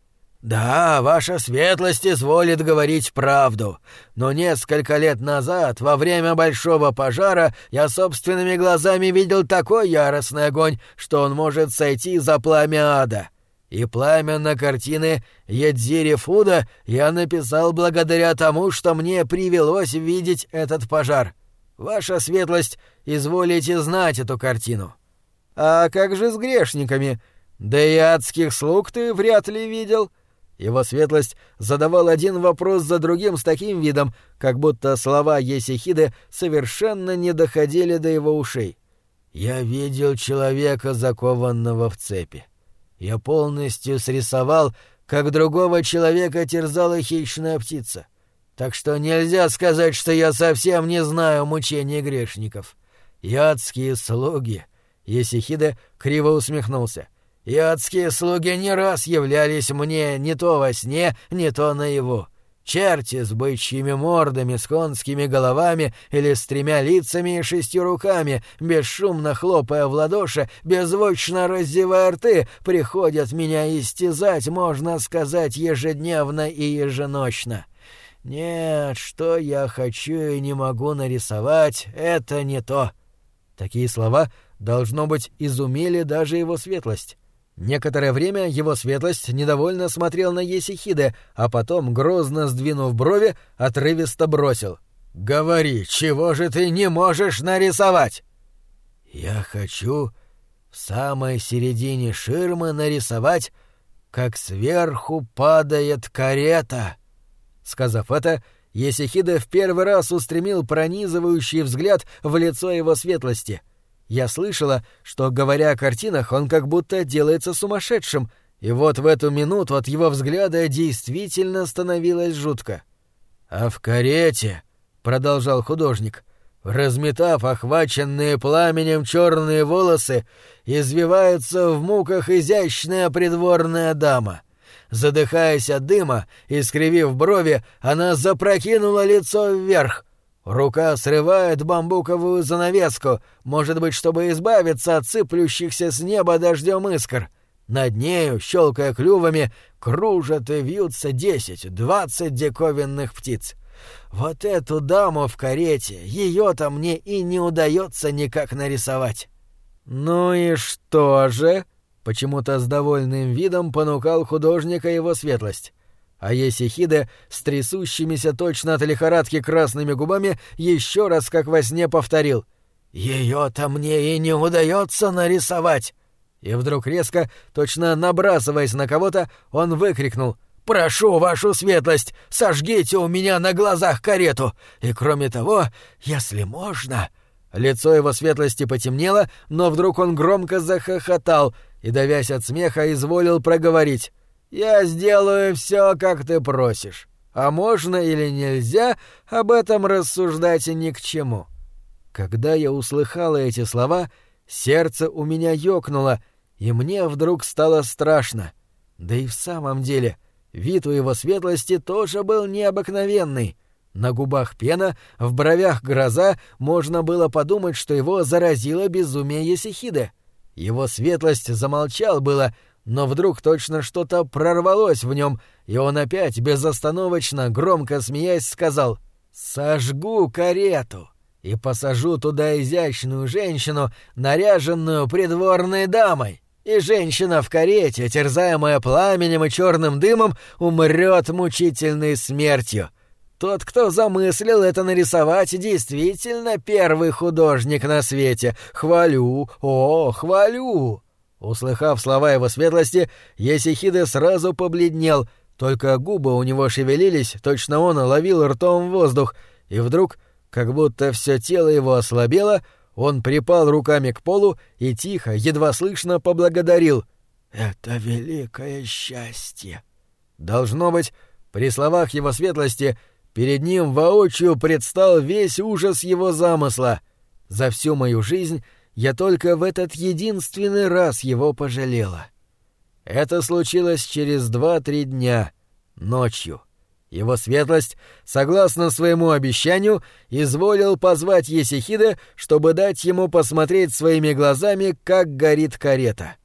«Да, ваша светлость изволит говорить правду, но несколько лет назад, во время большого пожара, я собственными глазами видел такой яростный огонь, что он может сойти за пламя ада. И пламя на картины Едзири Фуда я написал благодаря тому, что мне привелось видеть этот пожар. Ваша светлость, изволите знать эту картину». «А как же с грешниками? Да и адских слуг ты вряд ли видел». Его светлость задавал один вопрос за другим с таким видом, как будто слова Есихиды совершенно не доходили до его ушей. «Я видел человека, закованного в цепи. Я полностью срисовал, как другого человека терзала хищная птица. Так что нельзя сказать, что я совсем не знаю мучений грешников. Ядские слуги...» Есихида криво усмехнулся. И адские слуги не раз являлись мне не то во сне, не то наяву. Черти с бычьими мордами, с конскими головами или с тремя лицами и шестью руками, бесшумно хлопая в ладоши, беззвучно раздевая рты, приходят меня истязать, можно сказать, ежедневно и еженочно. Нет, что я хочу и не могу нарисовать, это не то. Такие слова, должно быть, изумили даже его светлость. Некоторое время его светлость недовольно смотрел на Есихиде, а потом, грозно сдвинув брови, отрывисто бросил. «Говори, чего же ты не можешь нарисовать?» «Я хочу в самой середине ширмы нарисовать, как сверху падает карета». Сказав это, Есихида в первый раз устремил пронизывающий взгляд в лицо его светлости — я слышала, что, говоря о картинах, он как будто делается сумасшедшим, и вот в эту минуту от его взгляда действительно становилось жутко. «А в карете», — продолжал художник, — разметав охваченные пламенем черные волосы, извивается в муках изящная придворная дама. Задыхаясь от дыма и скривив брови, она запрокинула лицо вверх, Рука срывает бамбуковую занавеску, может быть, чтобы избавиться от сыплющихся с неба дождем искр. Над нею, щелкая клювами, кружат и вьются десять-двадцать диковинных птиц. Вот эту даму в карете, ее-то мне и не удается никак нарисовать. «Ну и что же?» — почему-то с довольным видом понукал художника его светлость а Есихиде с трясущимися точно от лихорадки красными губами еще раз как во сне повторил «Ее-то мне и не удается нарисовать!» И вдруг резко, точно набрасываясь на кого-то, он выкрикнул «Прошу вашу светлость, сожгите у меня на глазах карету! И кроме того, если можно...» Лицо его светлости потемнело, но вдруг он громко захохотал и, давясь от смеха, изволил проговорить я сделаю все, как ты просишь. А можно или нельзя, об этом рассуждать ни к чему. Когда я услыхала эти слова, сердце у меня ёкнуло, и мне вдруг стало страшно. Да и в самом деле, вид у его светлости тоже был необыкновенный. На губах пена, в бровях гроза, можно было подумать, что его заразило безумие Есихиды. Его светлость замолчал было, но вдруг точно что-то прорвалось в нем, и он опять безостановочно, громко смеясь, сказал «Сожгу карету!» и посажу туда изящную женщину, наряженную придворной дамой. И женщина в карете, терзаемая пламенем и черным дымом, умрет мучительной смертью. Тот, кто замыслил это нарисовать, действительно первый художник на свете. Хвалю, о, хвалю. Услыхав слова его светлости, Есихиде сразу побледнел, только губы у него шевелились, точно он ловил ртом воздух, и вдруг, как будто все тело его ослабело, он припал руками к полу и тихо, едва слышно поблагодарил. «Это великое счастье!» Должно быть, при словах его светлости перед ним воочию предстал весь ужас его замысла. За всю мою жизнь я только в этот единственный раз его пожалела. Это случилось через два-три дня, ночью. Его светлость, согласно своему обещанию, изволил позвать Есихида, чтобы дать ему посмотреть своими глазами, как горит карета.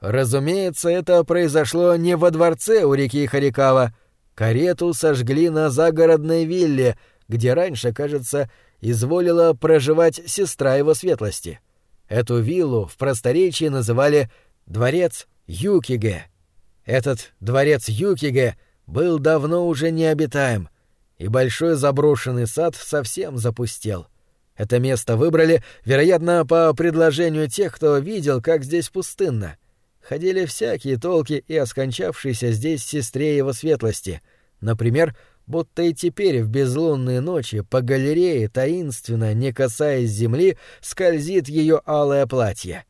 Разумеется, это произошло не во дворце у реки Харикава. Карету сожгли на загородной вилле, где раньше, кажется, изволила проживать сестра его светлости — Эту виллу в просторечии называли «дворец Юкиге». Этот дворец Юкиге был давно уже необитаем, и большой заброшенный сад совсем запустел. Это место выбрали, вероятно, по предложению тех, кто видел, как здесь пустынно. Ходили всякие толки и о скончавшейся здесь сестре его светлости. Например, будто и теперь в безлунные ночи по галерее таинственно, не касаясь земли, скользит ее алое платье.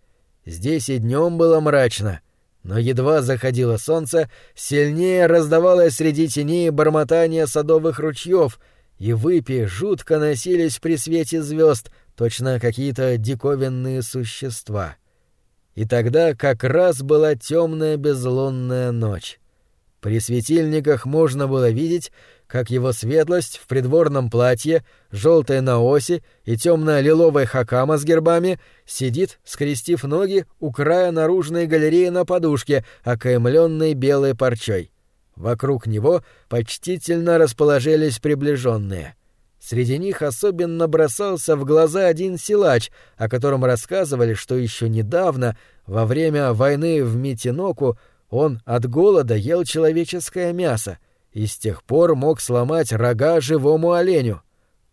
Здесь и днем было мрачно, но едва заходило солнце, сильнее раздавалось среди теней бормотание садовых ручьев, и выпи жутко носились при свете звезд, точно какие-то диковинные существа. И тогда как раз была темная безлунная ночь. При светильниках можно было видеть, как его светлость в придворном платье, желтой на оси и темно-лиловой хакама с гербами сидит, скрестив ноги у края наружной галереи на подушке, окаймленной белой парчой. Вокруг него почтительно расположились приближенные. Среди них особенно бросался в глаза один силач, о котором рассказывали, что еще недавно, во время войны в Митиноку, он от голода ел человеческое мясо и с тех пор мог сломать рога живому оленю.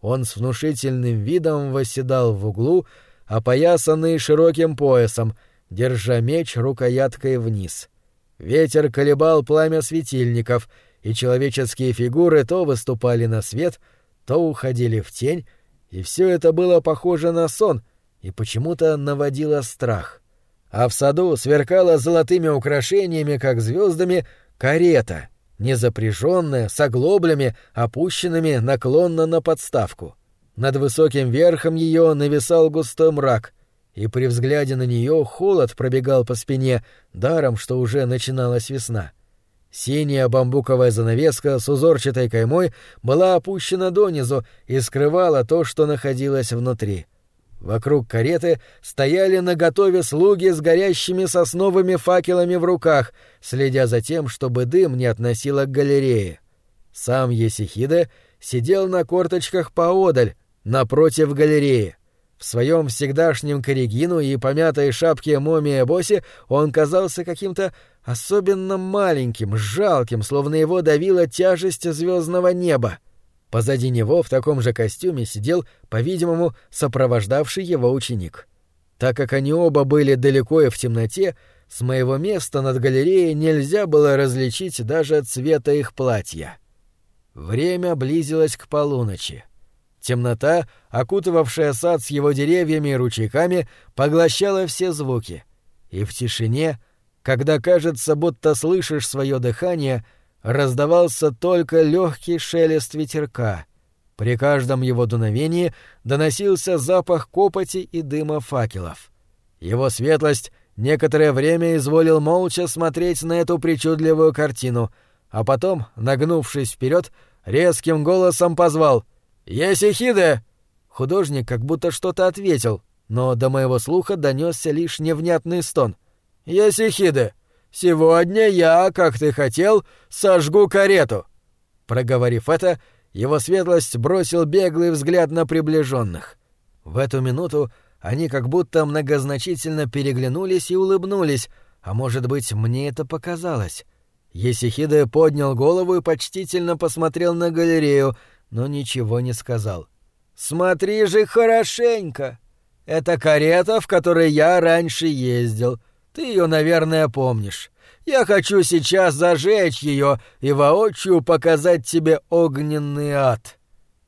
Он с внушительным видом восседал в углу, опоясанный широким поясом, держа меч рукояткой вниз. Ветер колебал пламя светильников, и человеческие фигуры то выступали на свет, то уходили в тень, и все это было похоже на сон и почему-то наводило страх. А в саду сверкала золотыми украшениями, как звездами, карета, незапряженная, с оглоблями, опущенными наклонно на подставку. Над высоким верхом ее нависал густой мрак, и при взгляде на нее холод пробегал по спине, даром, что уже начиналась весна. Синяя бамбуковая занавеска с узорчатой каймой была опущена донизу и скрывала то, что находилось внутри. Вокруг кареты стояли наготове слуги с горящими сосновыми факелами в руках, следя за тем, чтобы дым не относило к галерее. Сам Есихиде сидел на корточках поодаль, напротив галереи. В своем всегдашнем корригину и помятой шапке момия Боси он казался каким-то особенно маленьким, жалким, словно его давила тяжесть звездного неба. Позади него в таком же костюме сидел, по-видимому, сопровождавший его ученик. Так как они оба были далеко и в темноте, с моего места над галереей нельзя было различить даже цвета их платья. Время близилось к полуночи. Темнота, окутывавшая сад с его деревьями и ручейками, поглощала все звуки. И в тишине, когда кажется, будто слышишь свое дыхание, раздавался только легкий шелест ветерка. При каждом его дуновении доносился запах копоти и дыма факелов. Его светлость некоторое время изволил молча смотреть на эту причудливую картину, а потом, нагнувшись вперед, резким голосом позвал — «Есихиде!» Художник как будто что-то ответил, но до моего слуха донесся лишь невнятный стон. «Есихиде, сегодня я, как ты хотел, сожгу карету!» Проговорив это, его светлость бросил беглый взгляд на приближенных. В эту минуту они как будто многозначительно переглянулись и улыбнулись, а может быть, мне это показалось. Есихиде поднял голову и почтительно посмотрел на галерею, но ничего не сказал. «Смотри же хорошенько! Это карета, в которой я раньше ездил. Ты ее, наверное, помнишь. Я хочу сейчас зажечь ее и воочию показать тебе огненный ад».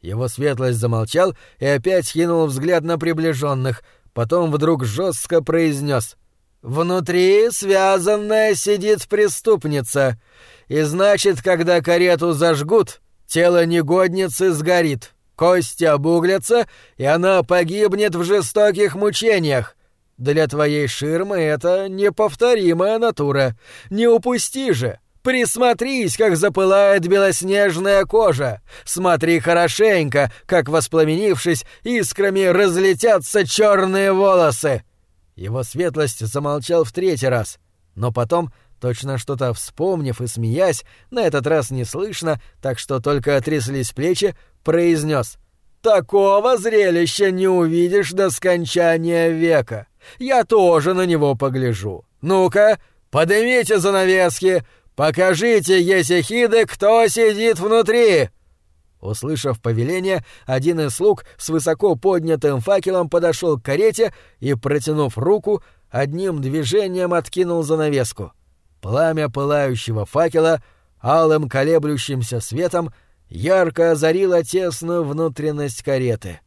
Его светлость замолчал и опять кинул взгляд на приближенных, потом вдруг жестко произнес «Внутри связанная сидит преступница, и значит, когда карету зажгут, Тело негодницы сгорит, кости обуглятся, и она погибнет в жестоких мучениях. Для твоей ширмы это неповторимая натура. Не упусти же. Присмотрись, как запылает белоснежная кожа. Смотри хорошенько, как воспламенившись, искрами разлетятся черные волосы. Его светлость замолчал в третий раз, но потом Точно что-то вспомнив и смеясь, на этот раз не слышно, так что только отряслись плечи, произнес «Такого зрелища не увидишь до скончания века. Я тоже на него погляжу. Ну-ка, поднимите занавески, покажите Есихиды, кто сидит внутри!» Услышав повеление, один из слуг с высоко поднятым факелом подошел к карете и, протянув руку, одним движением откинул занавеску. Пламя пылающего факела алым колеблющимся светом ярко озарило тесную внутренность кареты.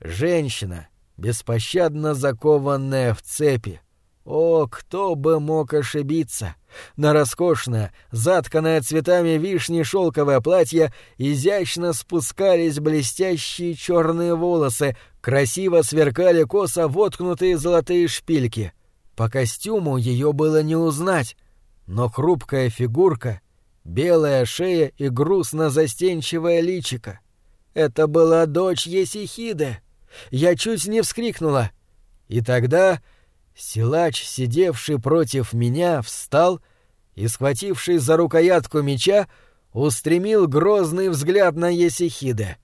Женщина, беспощадно закованная в цепи. О, кто бы мог ошибиться! На роскошное, затканное цветами вишни шелковое платье изящно спускались блестящие черные волосы, красиво сверкали косо воткнутые золотые шпильки. По костюму ее было не узнать но хрупкая фигурка, белая шея и грустно-застенчивое личико. Это была дочь Есихиды. Я чуть не вскрикнула. И тогда силач, сидевший против меня, встал и, схватившись за рукоятку меча, устремил грозный взгляд на Есихиде.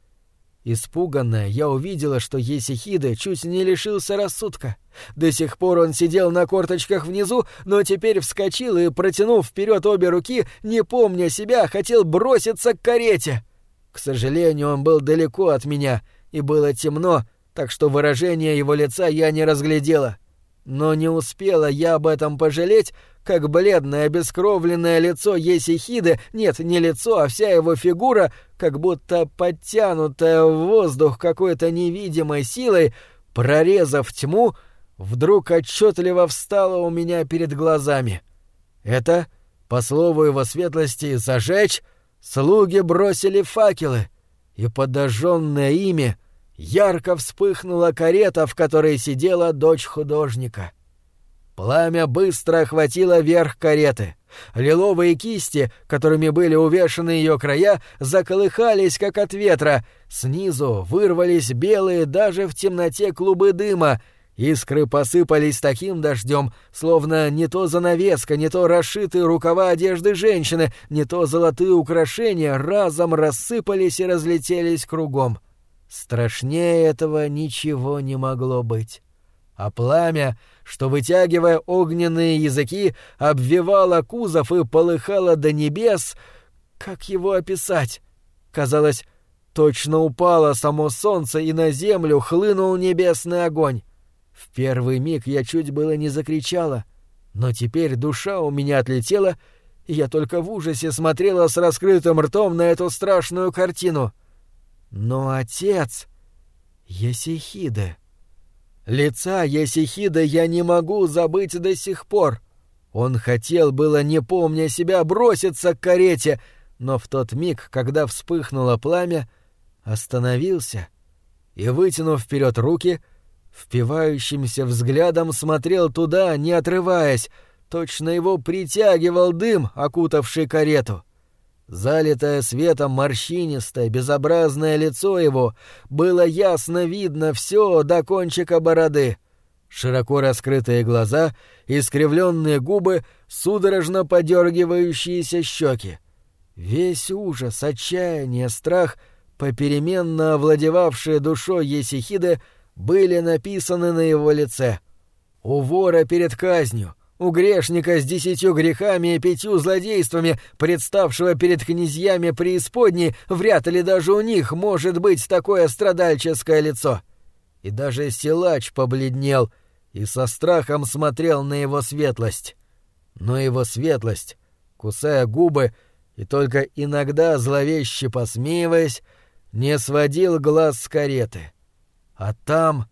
Испуганная, я увидела, что Есихиде чуть не лишился рассудка. До сих пор он сидел на корточках внизу, но теперь вскочил и, протянув вперед обе руки, не помня себя, хотел броситься к карете. К сожалению, он был далеко от меня, и было темно, так что выражение его лица я не разглядела. Но не успела я об этом пожалеть, как бледное обескровленное лицо Есихиды, нет, не лицо, а вся его фигура, как будто подтянутая в воздух какой-то невидимой силой, прорезав тьму, вдруг отчетливо встала у меня перед глазами. Это, по слову его светлости, зажечь, слуги бросили факелы, и подожженное ими — ярко вспыхнула карета, в которой сидела дочь художника. Пламя быстро охватило верх кареты. Лиловые кисти, которыми были увешаны ее края, заколыхались, как от ветра. Снизу вырвались белые даже в темноте клубы дыма. Искры посыпались таким дождем, словно не то занавеска, не то расшитые рукава одежды женщины, не то золотые украшения разом рассыпались и разлетелись кругом. — Страшнее этого ничего не могло быть. А пламя, что, вытягивая огненные языки, обвивало кузов и полыхало до небес, как его описать? Казалось, точно упало само солнце, и на землю хлынул небесный огонь. В первый миг я чуть было не закричала, но теперь душа у меня отлетела, и я только в ужасе смотрела с раскрытым ртом на эту страшную картину — но отец... Есихида... Лица Есихида я не могу забыть до сих пор. Он хотел было, не помня себя, броситься к карете, но в тот миг, когда вспыхнуло пламя, остановился и, вытянув вперед руки, впивающимся взглядом смотрел туда, не отрываясь, точно его притягивал дым, окутавший карету. Залитое светом морщинистое, безобразное лицо его было ясно видно все до кончика бороды. Широко раскрытые глаза, искривленные губы, судорожно подергивающиеся щеки. Весь ужас, отчаяние, страх, попеременно овладевавшие душой Есихиды, были написаны на его лице. У вора перед казнью, у грешника с десятью грехами и пятью злодействами, представшего перед князьями преисподней, вряд ли даже у них может быть такое страдальческое лицо. И даже силач побледнел и со страхом смотрел на его светлость. Но его светлость, кусая губы и только иногда зловеще посмеиваясь, не сводил глаз с кареты. А там...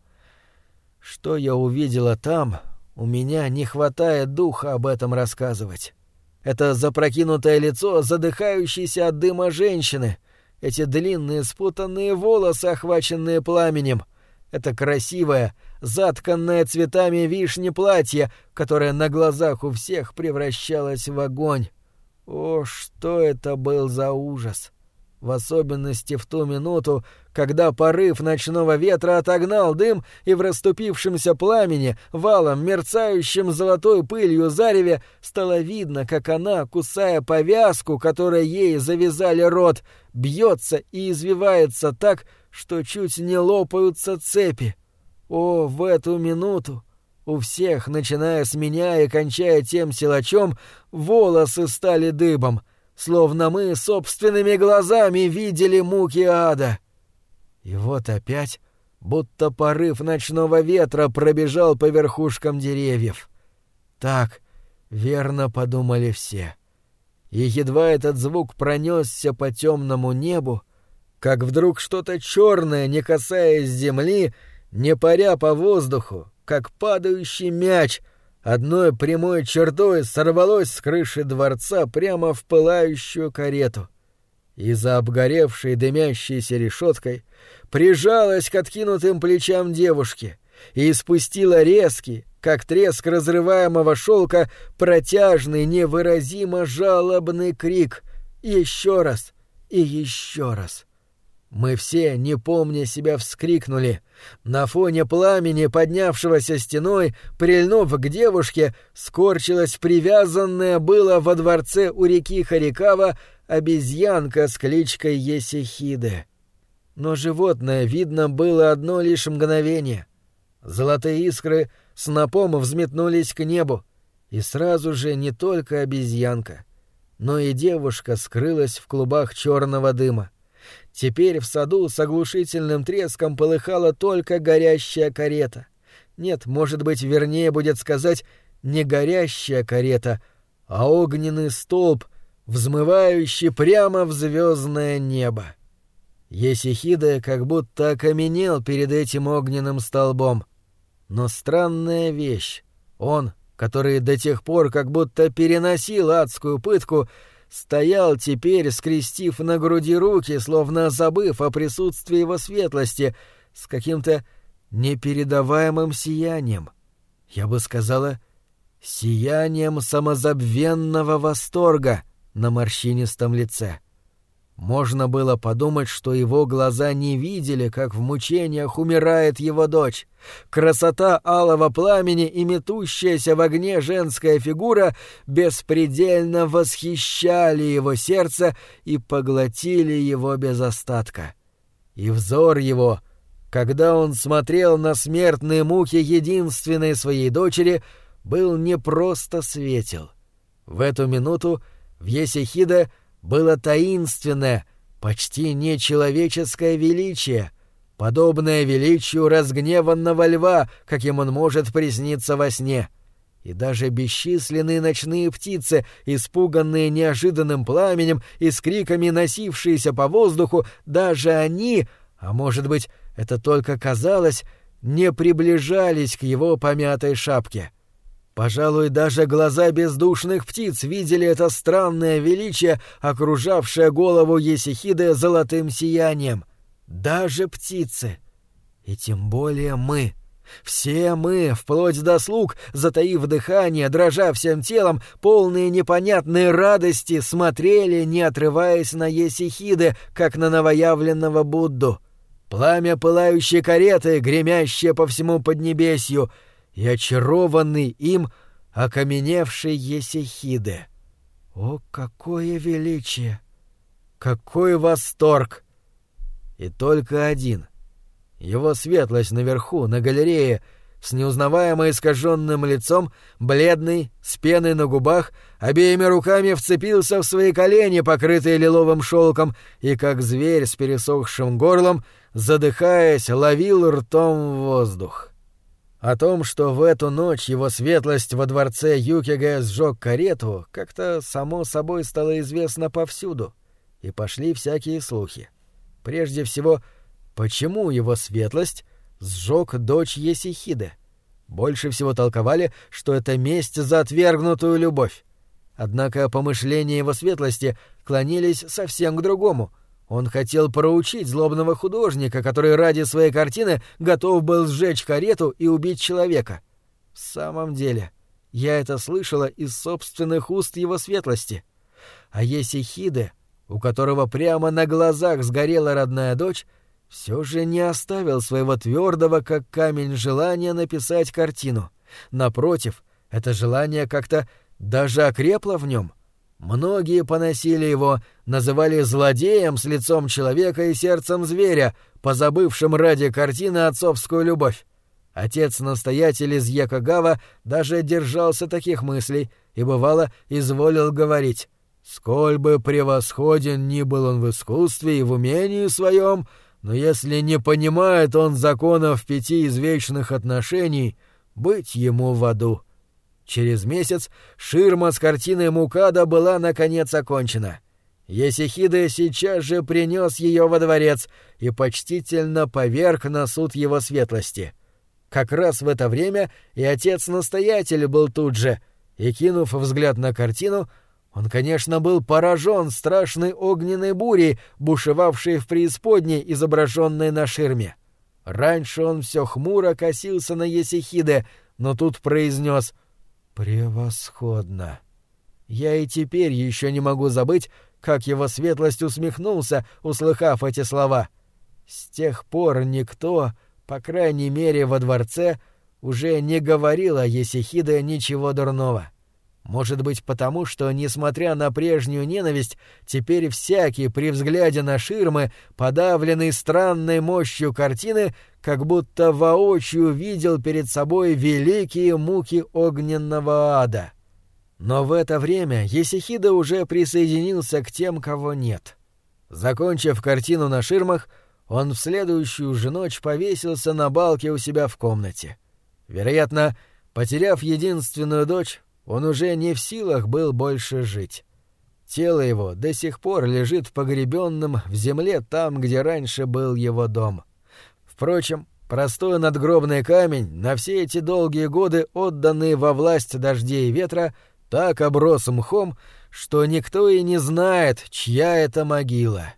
Что я увидела там, у меня не хватает духа об этом рассказывать. Это запрокинутое лицо, задыхающееся от дыма женщины. Эти длинные спутанные волосы, охваченные пламенем. Это красивое, затканное цветами вишни платье, которое на глазах у всех превращалось в огонь. О, что это был за ужас! В особенности в ту минуту, когда порыв ночного ветра отогнал дым, и в расступившемся пламени, валом, мерцающим золотой пылью зареве, стало видно, как она, кусая повязку, которой ей завязали рот, бьется и извивается так, что чуть не лопаются цепи. О, в эту минуту! У всех, начиная с меня и кончая тем силачом, волосы стали дыбом — словно мы собственными глазами видели муки ада. И вот опять, будто порыв ночного ветра пробежал по верхушкам деревьев. Так, верно подумали все. И едва этот звук пронесся по темному небу, как вдруг что-то черное, не касаясь земли, не паря по воздуху, как падающий мяч — одной прямой чертой сорвалось с крыши дворца прямо в пылающую карету и за обгоревшей дымящейся решеткой прижалась к откинутым плечам девушки и испустила резкий, как треск разрываемого шелка, протяжный, невыразимо жалобный крик. Еще раз и еще раз. Мы все, не помня себя, вскрикнули. На фоне пламени, поднявшегося стеной, прильнув к девушке, скорчилась привязанная было во дворце у реки Харикава обезьянка с кличкой Есихиде. но животное видно было одно лишь мгновение. Золотые искры снопом взметнулись к небу, и сразу же не только обезьянка, но и девушка скрылась в клубах черного дыма. Теперь в саду с оглушительным треском полыхала только горящая карета. Нет, может быть, вернее будет сказать, не горящая карета, а огненный столб, взмывающий прямо в звездное небо. Есихида как будто окаменел перед этим огненным столбом. Но странная вещь. Он, который до тех пор как будто переносил адскую пытку, стоял теперь, скрестив на груди руки, словно забыв о присутствии его светлости, с каким-то непередаваемым сиянием. Я бы сказала, сиянием самозабвенного восторга на морщинистом лице. Можно было подумать, что его глаза не видели, как в мучениях умирает его дочь. Красота алого пламени и метущаяся в огне женская фигура беспредельно восхищали его сердце и поглотили его без остатка. И взор его, когда он смотрел на смертные муки единственной своей дочери, был не просто светел. В эту минуту в Есихиде было таинственное, почти нечеловеческое величие, подобное величию разгневанного льва, каким он может присниться во сне. И даже бесчисленные ночные птицы, испуганные неожиданным пламенем и с криками носившиеся по воздуху, даже они, а может быть, это только казалось, не приближались к его помятой шапке. — Пожалуй, даже глаза бездушных птиц видели это странное величие, окружавшее голову Есихиды золотым сиянием. Даже птицы. И тем более мы. Все мы, вплоть до слуг, затаив дыхание, дрожа всем телом, полные непонятной радости, смотрели, не отрываясь на Есихиды, как на новоявленного Будду. Пламя пылающей кареты, гремящее по всему Поднебесью — и очарованный им окаменевший Есихиде. О, какое величие! Какой восторг! И только один. Его светлость наверху, на галерее, с неузнаваемо искаженным лицом, бледный, с пеной на губах, обеими руками вцепился в свои колени, покрытые лиловым шелком, и, как зверь с пересохшим горлом, задыхаясь, ловил ртом воздух. О том, что в эту ночь его светлость во дворце Юкига сжег карету, как-то само собой стало известно повсюду, и пошли всякие слухи. Прежде всего, почему его светлость сжег дочь Есихиды? Больше всего толковали, что это месть за отвергнутую любовь. Однако помышления его светлости клонились совсем к другому — он хотел проучить злобного художника, который ради своей картины готов был сжечь карету и убить человека. В самом деле, я это слышала из собственных уст его светлости. А Есихиде, у которого прямо на глазах сгорела родная дочь, все же не оставил своего твердого, как камень, желания написать картину. Напротив, это желание как-то даже окрепло в нем. Многие поносили его, называли злодеем с лицом человека и сердцем зверя, позабывшим ради картины отцовскую любовь. Отец-настоятель из Якогава даже держался таких мыслей и, бывало, изволил говорить «Сколь бы превосходен ни был он в искусстве и в умении своем, но если не понимает он законов пяти извечных отношений, быть ему в аду». Через месяц ширма с картиной Мукада была наконец окончена. Есихида сейчас же принес ее во дворец и почтительно поверг на суд его светлости. Как раз в это время и отец-настоятель был тут же, и, кинув взгляд на картину, он, конечно, был поражен страшной огненной бурей, бушевавшей в преисподней, изображенной на ширме. Раньше он все хмуро косился на Есихиде, но тут произнес — «Превосходно!» Я и теперь еще не могу забыть, как его светлость усмехнулся, услыхав эти слова. С тех пор никто, по крайней мере во дворце, уже не говорил о Есихиде ничего дурного. Может быть, потому что, несмотря на прежнюю ненависть, теперь всякий при взгляде на ширмы, подавленный странной мощью картины, как будто воочию видел перед собой великие муки огненного ада. Но в это время Есихида уже присоединился к тем, кого нет. Закончив картину на ширмах, он в следующую же ночь повесился на балке у себя в комнате. Вероятно, потеряв единственную дочь, он уже не в силах был больше жить. Тело его до сих пор лежит погребенным в земле там, где раньше был его дом. Впрочем, простой надгробный камень, на все эти долгие годы отданный во власть дождей и ветра, так оброс мхом, что никто и не знает, чья это могила.